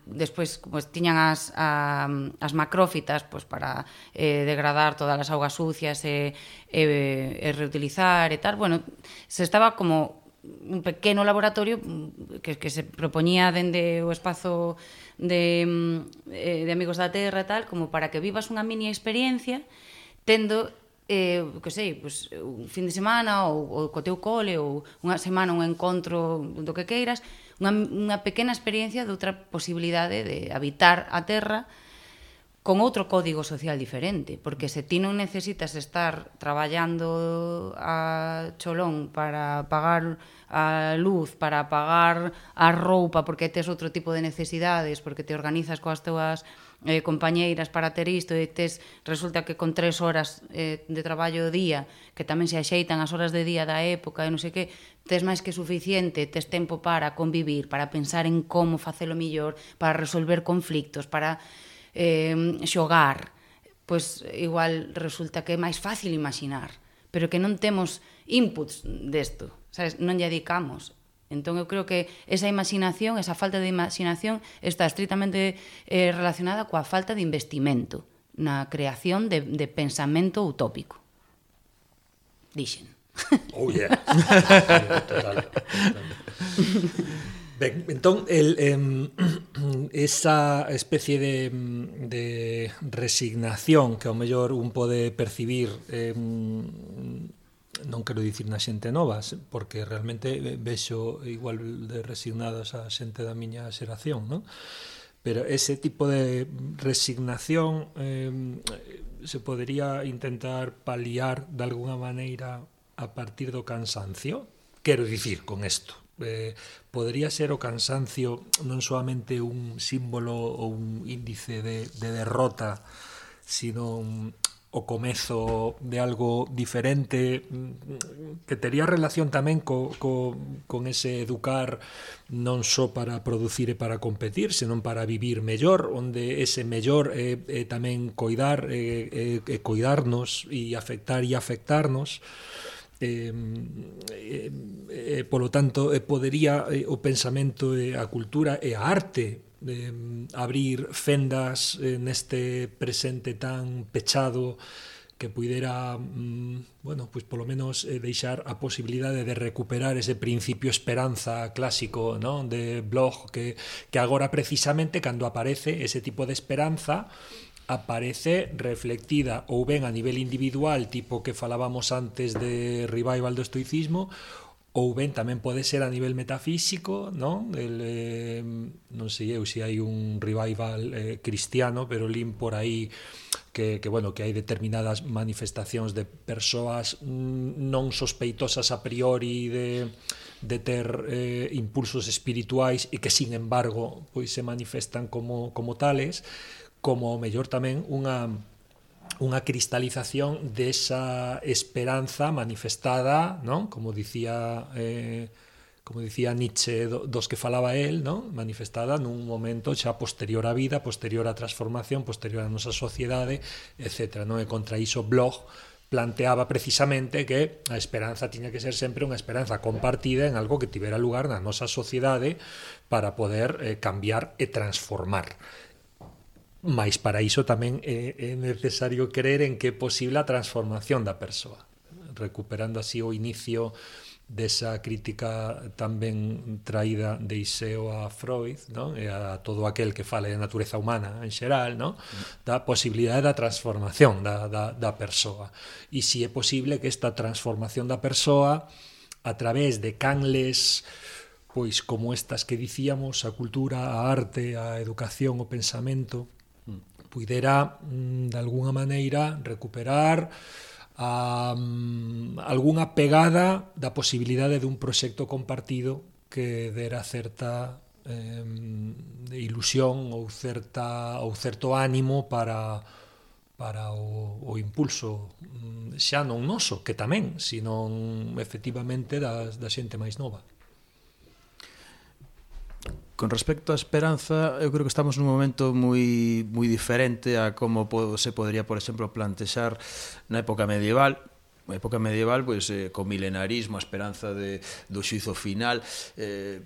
despois pues, tiñan as, a, as macrófitas pues, para eh, degradar todas as augas sucias e, e, e reutilizar e tal. Bueno, se estaba como un pequeno laboratorio mm, que, que se propoñía dende o espazo de, mm, eh, de Amigos da Terra tal, como para que vivas unha mini experiencia tendo eh, que sei, pues, un fin de semana ou, ou co teu cole ou unha semana un encontro do que queiras unha, unha pequena experiencia de outra posibilidade de habitar a terra con outro código social diferente, porque se ti non necesitas estar traballando a cholón para pagar a luz, para pagar a roupa, porque tes outro tipo de necesidades, porque te organizas coas teuas eh, compañeiras para ter isto e tes, resulta que con tres horas eh, de traballo o día, que tamén se axeitan as horas de día da época e non sei que, tes máis que suficiente, tes tempo para convivir, para pensar en como facelo mellor, para resolver conflictos, para eh, xogar, pois igual resulta que é máis fácil imaginar, pero que non temos inputs desto, sabes? non lle dedicamos. Entón eu creo que esa imaginación, esa falta de imaginación está estritamente eh, relacionada coa falta de investimento na creación de, de pensamento utópico. Dixen. Oh yeah. Total. Total. Ben, entón, el, em, esa especie de, de resignación que ao mellor un pode percibir em, non quero dicir na xente nova, porque realmente vexo igual de resignadas a xente da miña xeración, non? Pero ese tipo de resignación eh, se podería intentar paliar de alguna maneira a partir do cansancio? Quero dicir con isto eh, podría ser o cansancio non solamente un símbolo ou un índice de, de derrota, sino un, o comezo de algo diferente mm, que tería relación tamén co, co, con ese educar non só para producir e para competir, senón para vivir mellor, onde ese mellor é, é tamén coidar, é, é, é coidarnos e afectar e afectarnos. Eh, eh, eh, eh, polo tanto eh, podería eh, o pensamento e eh, a cultura e a arte eh, abrir fendas eh, neste presente tan pechado que puidera, mm, bueno, pues polo menos eh, deixar a posibilidade de recuperar ese principio esperanza clásico, ¿no? de blog que que agora precisamente cando aparece ese tipo de esperanza, aparece reflectida ou ben a nivel individual, tipo que falábamos antes de revival do estoicismo, ou ben tamén pode ser a nivel metafísico, non? El, eh, non sei eu se hai un revival eh, cristiano, pero lin por aí que, que bueno, que hai determinadas manifestacións de persoas mm, non sospeitosas a priori de, de ter eh, impulsos espirituais e que sin embargo pois se manifestan como, como tales como o mellor tamén unha unha cristalización desa esperanza manifestada, non? Como dicía eh, como dicía Nietzsche dos que falaba el, non? manifestada nun momento xa posterior á vida, posterior á transformación, posterior á nosa sociedade, etc. Non? E contra iso Bloch planteaba precisamente que a esperanza tiña que ser sempre unha esperanza compartida en algo que tivera lugar na nosa sociedade para poder eh, cambiar e transformar. Mais para iso tamén é, é necesario creer en que é posible a transformación da persoa, recuperando así o inicio desa crítica tamén traída de Iseo a Freud, non? E a todo aquel que fale de natureza humana en xeral, non? Da posibilidade da transformación da, da, da persoa. E se si é posible que esta transformación da persoa a través de canles pois como estas que dicíamos, a cultura, a arte, a educación, o pensamento, puidera mm, de alguna maneira recuperar a, um, algunha pegada da posibilidade dun proxecto compartido que dera certa eh, ilusión ou certa ou certo ánimo para para o, o impulso mm, xa non noso, que tamén, sino efectivamente da, da xente máis nova. Con respecto á esperanza, eu creo que estamos nun momento moi moi diferente a como se podría, por exemplo, plantexar na época medieval, na época medieval, pois, eh, co milenarismo, a esperanza de, do xuizo final, eh,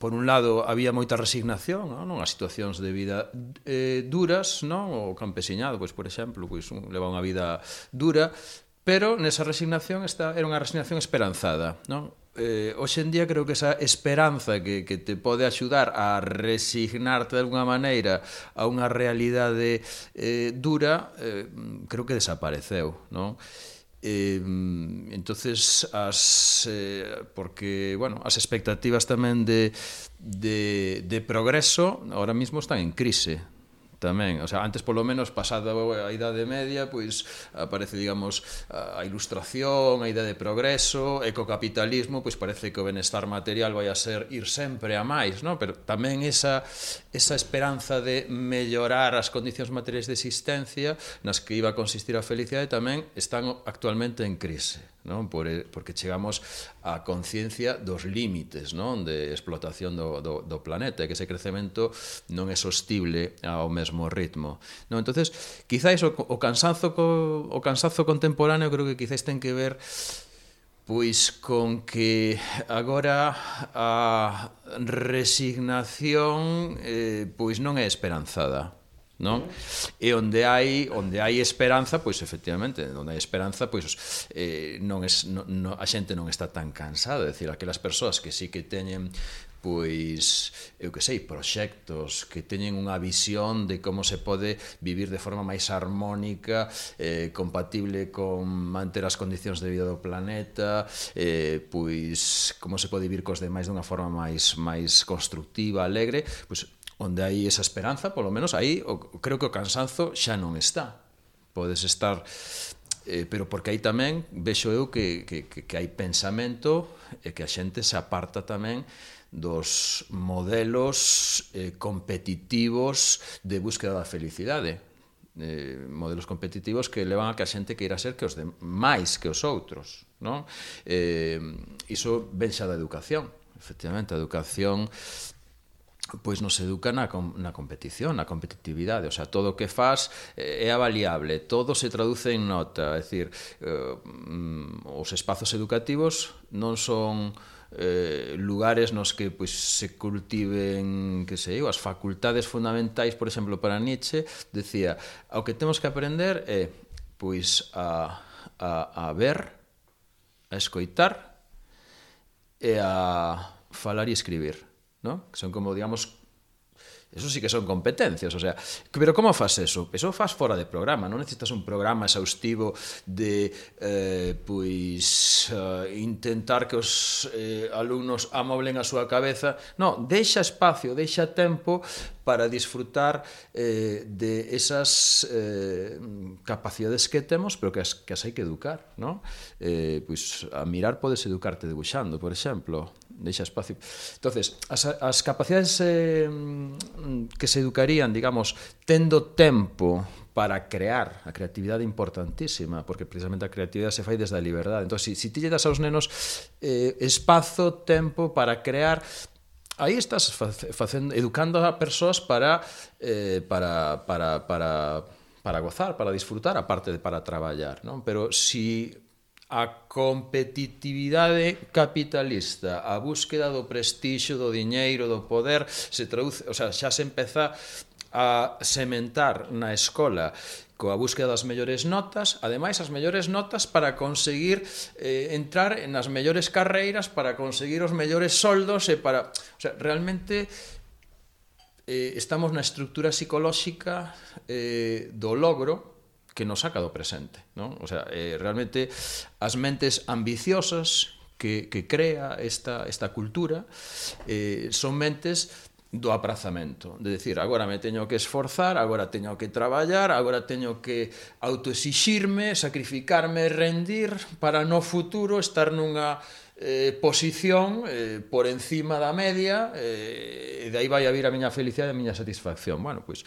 por un lado, había moita resignación, non? As situacións de vida eh, duras, non? O campesiñado, pois, por exemplo, pois, un, leva unha vida dura, pero nesa resignación está, era unha resignación esperanzada, non? eh, hoxe en día creo que esa esperanza que, que te pode axudar a resignarte de alguna maneira a unha realidade eh, dura eh, creo que desapareceu non? Eh, entonces as eh, porque bueno, as expectativas tamén de de de progreso agora mismo están en crise, tamén, o sea, antes polo menos pasada a idade media, pois aparece, digamos, a ilustración, a idea de progreso, ecocapitalismo, pois parece que o benestar material vai a ser ir sempre a máis, no? pero tamén esa, esa esperanza de mellorar as condicións materiais de existencia nas que iba a consistir a felicidade tamén están actualmente en crise non? Por, porque chegamos á conciencia dos límites non? de explotación do, do, do planeta e que ese crecemento non é sostible ao mesmo ritmo. Non? entonces quizáis o, o, cansazo co, o cansazo contemporáneo creo que quizáis ten que ver pois con que agora a resignación eh, pois non é esperanzada non? E onde hai onde hai esperanza, pois efectivamente, onde hai esperanza, pois eh non es no, no, a xente non está tan cansada, é dicir, aquelas persoas que sí que teñen pois, eu que sei, proxectos que teñen unha visión de como se pode vivir de forma máis armónica, eh, compatible con manter as condicións de vida do planeta, eh, pois como se pode vivir cos demais dunha forma máis máis constructiva, alegre, pois onde hai esa esperanza, polo menos aí o, creo que o cansanzo xa non está. Podes estar eh, pero porque aí tamén vexo eu que, que, que, que hai pensamento e que a xente se aparta tamén dos modelos eh, competitivos de búsqueda da felicidade eh, modelos competitivos que levan a que a xente queira ser que os de, máis que os outros non? Eh, iso ven xa da educación efectivamente, a educación pois nos educa na, na competición, na competitividade, o sea, todo o que faz é eh, avaliable, todo se traduce en nota, é dicir, eh, os espazos educativos non son eh, lugares nos que pois, se cultiven que sei as facultades fundamentais, por exemplo, para Nietzsche, decía, o que temos que aprender eh, é pois a, a, a ver, a escoitar e a falar e escribir ¿no? Que son como, digamos, Eso sí que son competencias, o sea, pero como faz eso? Eso faz fora de programa, non necesitas un programa exhaustivo de eh, pois eh, intentar que os eh, alumnos amoblen a súa cabeza. No, deixa espacio, deixa tempo para disfrutar eh, de esas eh, capacidades que temos, pero que as, que as hai que educar, ¿no? Eh, pois a mirar podes educarte debuxando, por exemplo, deixa espacio. Entonces, as, as capacidades eh, que se educarían, digamos, tendo tempo para crear, a creatividade importantísima, porque precisamente a creatividade se fai desde a liberdade. Entón, se si, si ti lle das aos nenos eh, espazo, tempo para crear, aí estás facendo, educando a persoas para, eh, para, para, para, para gozar, para disfrutar, aparte de para traballar, non? Pero si A competitividade capitalista, a búsqueda do prestixio, do diñeiro, do poder, se traduce, o sea, xa se empeza a sementar na escola coa búsqueda das mellores notas, ademais as mellores notas para conseguir eh, entrar nas mellores carreiras, para conseguir os mellores soldos e para, o sea, realmente eh, estamos na estructura psicolóxica eh, do logro que nos saca do presente. Non? O sea, eh, realmente as mentes ambiciosas que, que crea esta, esta cultura eh, son mentes do aprazamento, de decir, agora me teño que esforzar, agora teño que traballar, agora teño que autoexixirme, sacrificarme, rendir para no futuro estar nunha eh, posición eh, por encima da media eh, e de aí vai a vir a miña felicidade e a miña satisfacción. Bueno, pois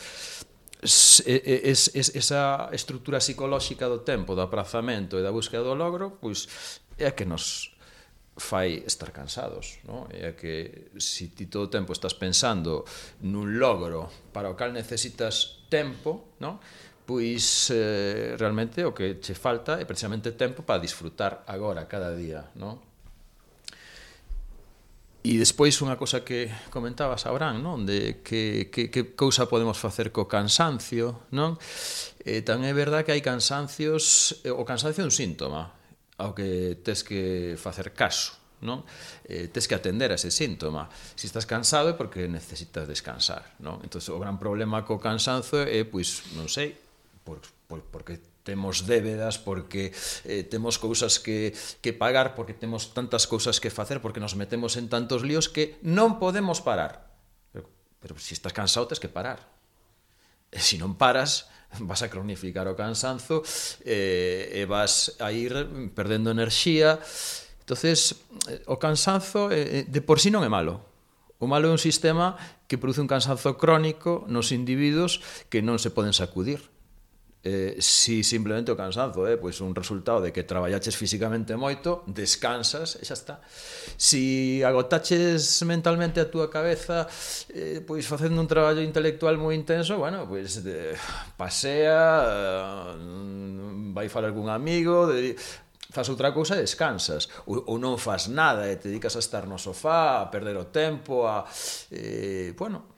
es, es, es, esa estrutura psicolóxica do tempo, do aprazamento e da búsqueda do logro, pois é a que nos fai estar cansados, no? É que se ti todo o tempo estás pensando nun logro para o cal necesitas tempo, no? pois eh, realmente o que che falta é precisamente tempo para disfrutar agora cada día, no? E despois unha cosa que comentabas, Abrán, non? De que, que, que cousa podemos facer co cansancio, non? Eh, tan é verdad que hai cansancios, eh, o cansancio é un síntoma ao que tes que facer caso, non? Eh, tes que atender a ese síntoma. Se si estás cansado é porque necesitas descansar, non? Entón, o gran problema co cansanzo é, pois, non sei, por, por, porque temos débedas porque eh, temos cousas que, que pagar porque temos tantas cousas que facer porque nos metemos en tantos líos que non podemos parar. Pero, pero se si estás cansado tens que parar. E se non paras vas a cronificar o cansanzo eh, e vas a ir perdendo enerxía. Entonces eh, o cansanzo eh, eh, de por si sí non é malo. O malo é un sistema que produce un cansanzo crónico nos individuos que non se poden sacudir eh, si simplemente o cansanzo é eh, pois un resultado de que traballaches físicamente moito, descansas e xa está. Si agotaches mentalmente a túa cabeza eh, pois facendo un traballo intelectual moi intenso, bueno, pois de, pasea, eh, vai falar cun amigo, de, faz outra cousa e descansas ou, ou non faz nada e te dedicas a estar no sofá, a perder o tempo, a eh, bueno,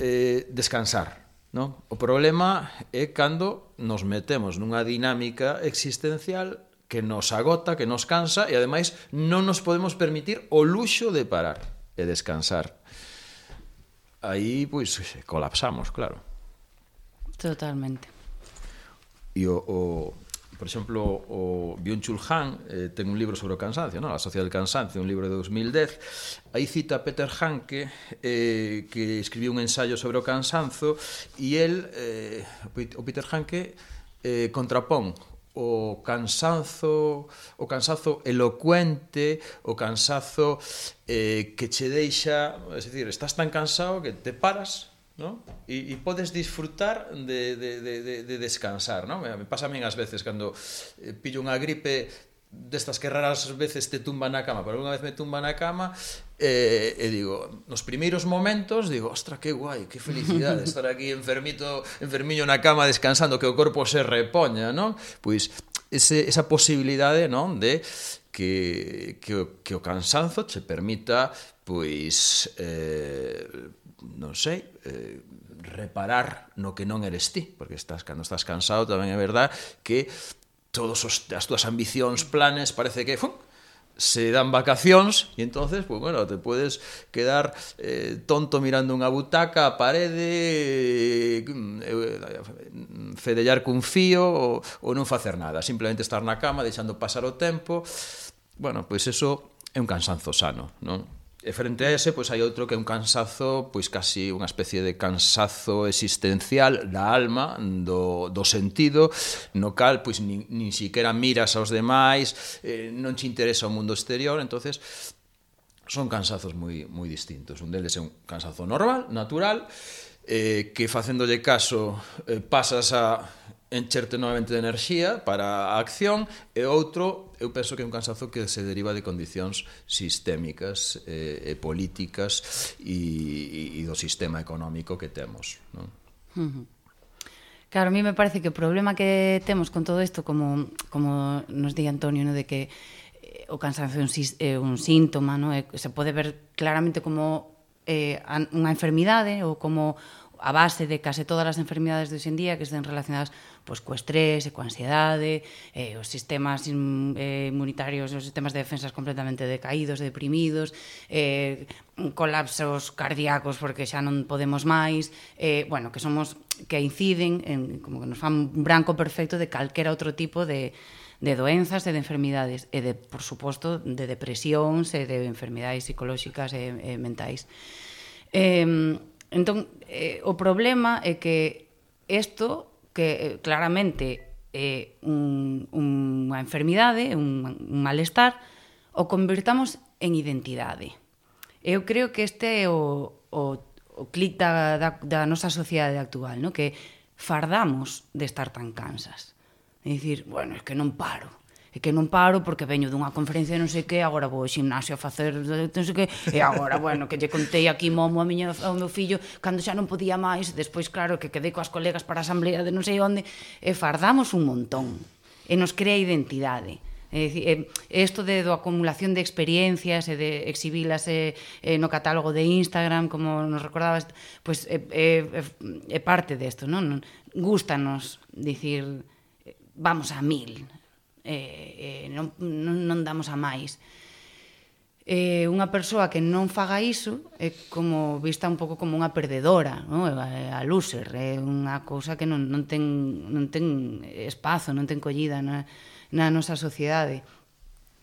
eh, descansar Non? O problema é cando nos metemos nunha dinámica existencial que nos agota, que nos cansa e ademais non nos podemos permitir o luxo de parar e descansar. Aí pois colapsamos, claro. Totalmente. E o, o Por exemplo, o Byung-Chul Han eh, ten un libro sobre o cansancio, non? A sociedade del cansancio, un libro de 2010. Aí cita Peter Hanke, eh, que escribiu un ensayo sobre o cansanzo, e el, eh, o Peter Hanke, eh, contrapón o cansanzo o cansazo elocuente o cansazo eh, que che deixa é dicir, estás tan cansado que te paras ¿no? E, e podes disfrutar de, de, de, de descansar, ¿no? Me pasa a min as veces cando eh, pillo unha gripe destas que raras veces te tumban na cama, pero unha vez me tumban na cama e, eh, e digo, nos primeiros momentos digo, ostra, que guai, que felicidade estar aquí enfermito, enfermiño na cama descansando, que o corpo se repoña, non? Pois ese, esa posibilidade, non, de que, que, que o cansanzo che permita pois eh, non sei, eh, reparar no que non eres ti, porque estás cando estás cansado tamén é verdad que todos os, as túas ambicións, planes, parece que fun, se dan vacacións e entonces, pues bueno, te puedes quedar eh, tonto mirando unha butaca, a parede, eh, eh, fedellar cun fío ou, ou non facer nada, simplemente estar na cama deixando pasar o tempo. Bueno, pois pues eso é un cansanzo sano, non? E frente a ese, pois hai outro que é un cansazo, pois casi unha especie de cansazo existencial da alma, do, do sentido, no cal pois nin, nin siquiera miras aos demais, eh, non che interesa o mundo exterior, entonces son cansazos moi moi distintos. Un deles é un cansazo normal, natural, eh, que facéndolle caso eh, pasas a encherte novamente de enerxía para a acción e outro, eu penso que é un cansazo que se deriva de condicións sistémicas e, e políticas e, e, e do sistema económico que temos non? Uh -huh. Claro, a mí me parece que o problema que temos con todo isto como, como nos di Antonio no, de que eh, o cansancio é un síntoma no? e se pode ver claramente como eh, unha enfermidade ou como a base de case todas as enfermidades de hoxendía que estén relacionadas pois co estrés e coa ansiedade, eh, os sistemas in, eh, inmunitarios, os sistemas de defensas completamente decaídos, deprimidos, eh, colapsos cardíacos porque xa non podemos máis, eh, bueno, que somos que inciden en como que nos fan un branco perfecto de calquera outro tipo de de doenzas e de enfermidades e de, por suposto, de depresións e de enfermidades psicolóxicas e, e mentais. Eh, entón, eh, o problema é que isto que eh, claramente é un, unha enfermidade, un, un malestar, o convertamos en identidade. Eu creo que este é o, o, o clic da, da, da nosa sociedade actual, no? que fardamos de estar tan cansas. É dicir, bueno, es que non paro e que non paro porque veño dunha conferencia non sei que, agora vou ao gimnasio a facer non sei que, e agora, bueno, que lle contei aquí momo a miña, ao meu fillo cando xa non podía máis, despois claro que quedei coas colegas para a asamblea de non sei onde e fardamos un montón e nos crea identidade É isto de do acumulación de experiencias e de exhibilas e, e no catálogo de Instagram, como nos recordabas, pois é, é, é parte desto, non? Gústanos dicir vamos a mil, eh, eh, non, non, non damos a máis eh, unha persoa que non faga iso é como vista un pouco como unha perdedora, non? a loser, é unha cousa que non, non, ten, non ten espazo, non ten collida na, na nosa sociedade.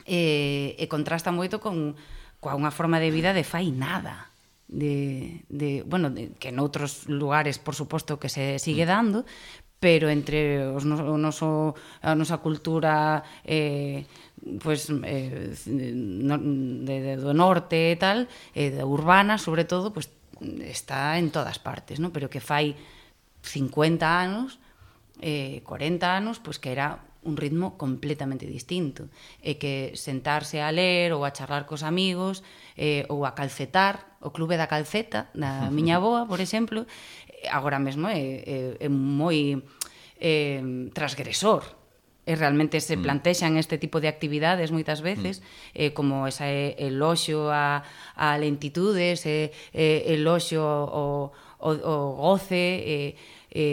E, e contrasta moito con coa unha forma de vida de fai nada. De, de, bueno, de, que noutros lugares, por suposto, que se sigue mm. dando, pero entre os no, o noso, a nosa cultura eh, pues, eh, no, de, de, do norte e tal, eh, da urbana, sobre todo, pues, está en todas partes, ¿no? pero que fai 50 anos, eh, 40 anos, pues que era un ritmo completamente distinto e que sentarse a ler ou a charlar cos amigos eh, ou a calcetar o clube da calceta da miña boa, por exemplo agora mesmo é, é, é moi eh, transgresor e realmente se mm. plantexan este tipo de actividades moitas veces mm. eh, como esa é eloxo a, a lentitudes é, é eloxo o, o, o goce e, e,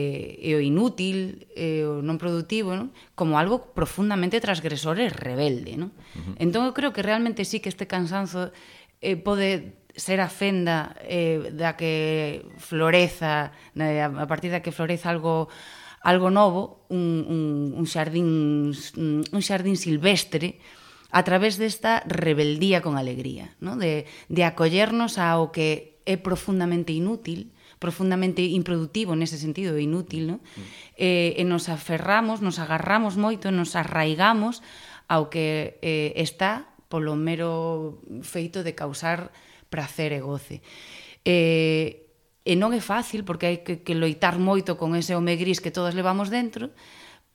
e o inútil e o non productivo non? como algo profundamente transgresor e rebelde non? Uh -huh. entón eu creo que realmente sí que este cansanzo eh, pode ser a fenda eh, da que floreza, na, a partir da que floreza algo algo novo, un, un, un xardín un xardín silvestre a través desta rebeldía con alegría, ¿no? de, de acollernos ao que é profundamente inútil, profundamente improductivo nese sentido, inútil, ¿no? Mm. Eh, e nos aferramos, nos agarramos moito, nos arraigamos ao que eh, está polo mero feito de causar pracer e goce. E, e non é fácil porque hai que, que loitar moito con ese home gris que todos levamos dentro,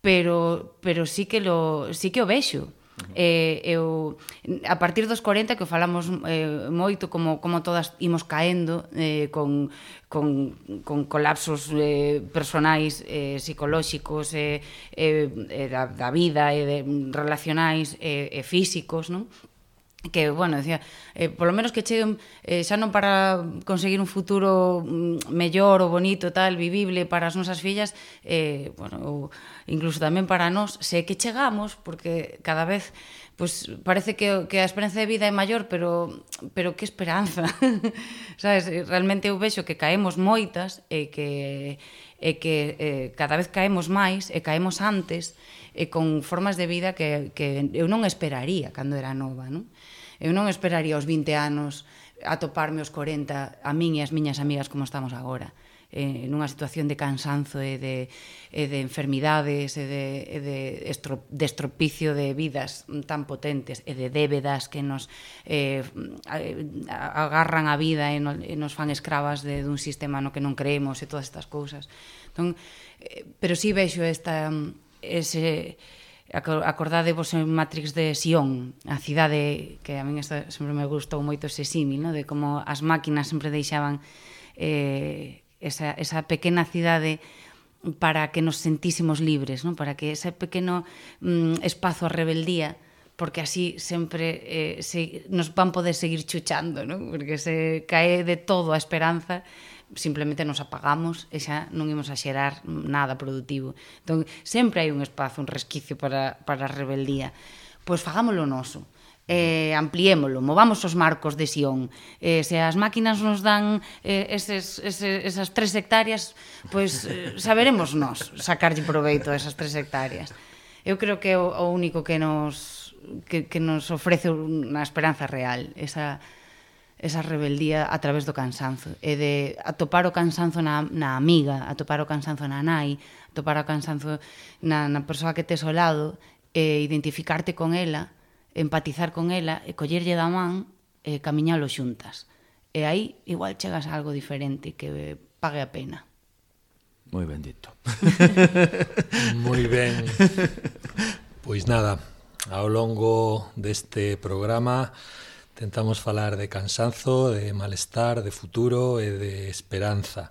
pero pero sí que lo sí que o vexo. Eh, eu a partir dos 40 que falamos eh, moito como como todas imos caendo eh, con, con, con colapsos eh, personais eh, psicolóxicos eh, eh, eh da, da vida e eh, de, relacionais eh, e eh, eh, físicos, non? que, bueno, decía, eh, polo menos que cheguen mm, eh, xa non para conseguir un futuro mm, mellor ou bonito, tal, vivible para as nosas fillas, eh, bueno, ou incluso tamén para nós, se que chegamos, porque cada vez pues, parece que, que a experiencia de vida é maior, pero, pero que esperanza. Sabes, realmente eu vexo que caemos moitas e que, e que eh, cada vez caemos máis e caemos antes e con formas de vida que, que eu non esperaría cando era nova, non? Eu non esperaría aos 20 anos a toparme aos 40 a min e as miñas amigas como estamos agora eh, nunha situación de cansanzo e de, e de enfermidades e de, e de, estro, de estropicio de vidas tan potentes e de débedas que nos eh, agarran a vida e, no, e nos fan escravas de, dun sistema no que non creemos e todas estas cousas. Entón, eh, pero si sí vexo esta, ese, acordadevos en Matrix de Sion, a cidade que a min esta, sempre me gustou moito ese símil, no? de como as máquinas sempre deixaban eh, esa, esa pequena cidade para que nos sentísemos libres, no? para que ese pequeno mm, espazo a rebeldía porque así sempre eh, se, nos van poder seguir chuchando, no? porque se cae de todo a esperanza simplemente nos apagamos e xa non imos a xerar nada produtivo. Entón, sempre hai un espazo, un resquicio para, para a rebeldía. Pois fagámoslo noso eh, ampliémolo, movamos os marcos de Sion. Eh, se as máquinas nos dan eh, eses, ese, esas tres hectáreas, pois eh, saberemos nós sacarlle proveito a esas tres hectáreas. Eu creo que é o, o único que nos, que, que nos ofrece unha esperanza real, esa, esa rebeldía a través do cansanzo e de atopar o cansanzo na, na amiga atopar o cansanzo na nai atopar o cansanzo na, na persoa que tes ao lado e identificarte con ela empatizar con ela e collerlle da man e camiñalo xuntas e aí igual chegas a algo diferente que pague a pena Moi ben dito. Moi ben. Pois nada, ao longo deste programa Tentamos falar de cansanzo, de malestar, de futuro e de esperanza.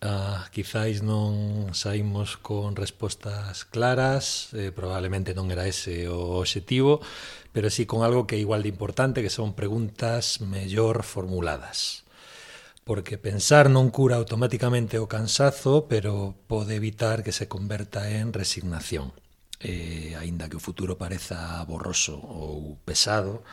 Uh, quizáis non saímos con respostas claras, eh, probablemente non era ese o objetivo, pero sí con algo que é igual de importante, que son preguntas mellor formuladas. Porque pensar non cura automáticamente o cansazo, pero pode evitar que se converta en resignación. Eh, aínda que o futuro pareza borroso ou pesado,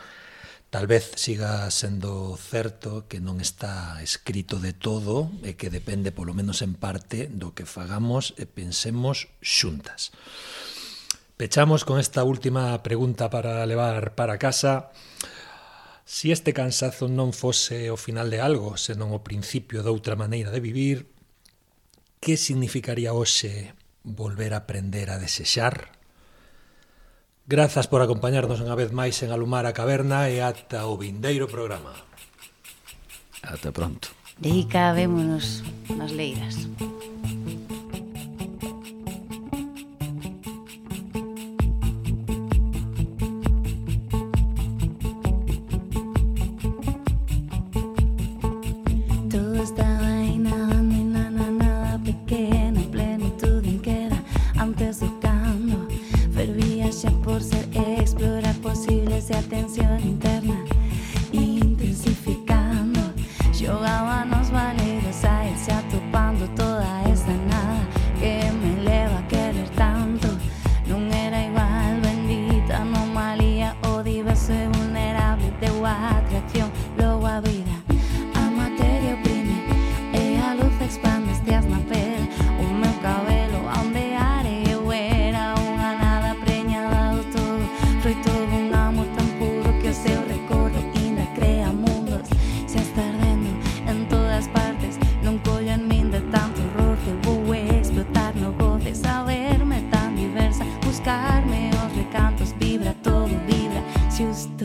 Tal vez siga sendo certo que non está escrito de todo e que depende, polo menos en parte, do que fagamos e pensemos xuntas. Pechamos con esta última pregunta para levar para casa. Si este cansazo non fose o final de algo, senón o principio de outra maneira de vivir, que significaría hoxe volver a aprender a desexar? Grazas por acompañarnos unha vez máis en Alumar a Caverna e ata o vindeiro programa. Ata pronto. Deica, vémonos nas leiras. vibra, todo vibra. Si usted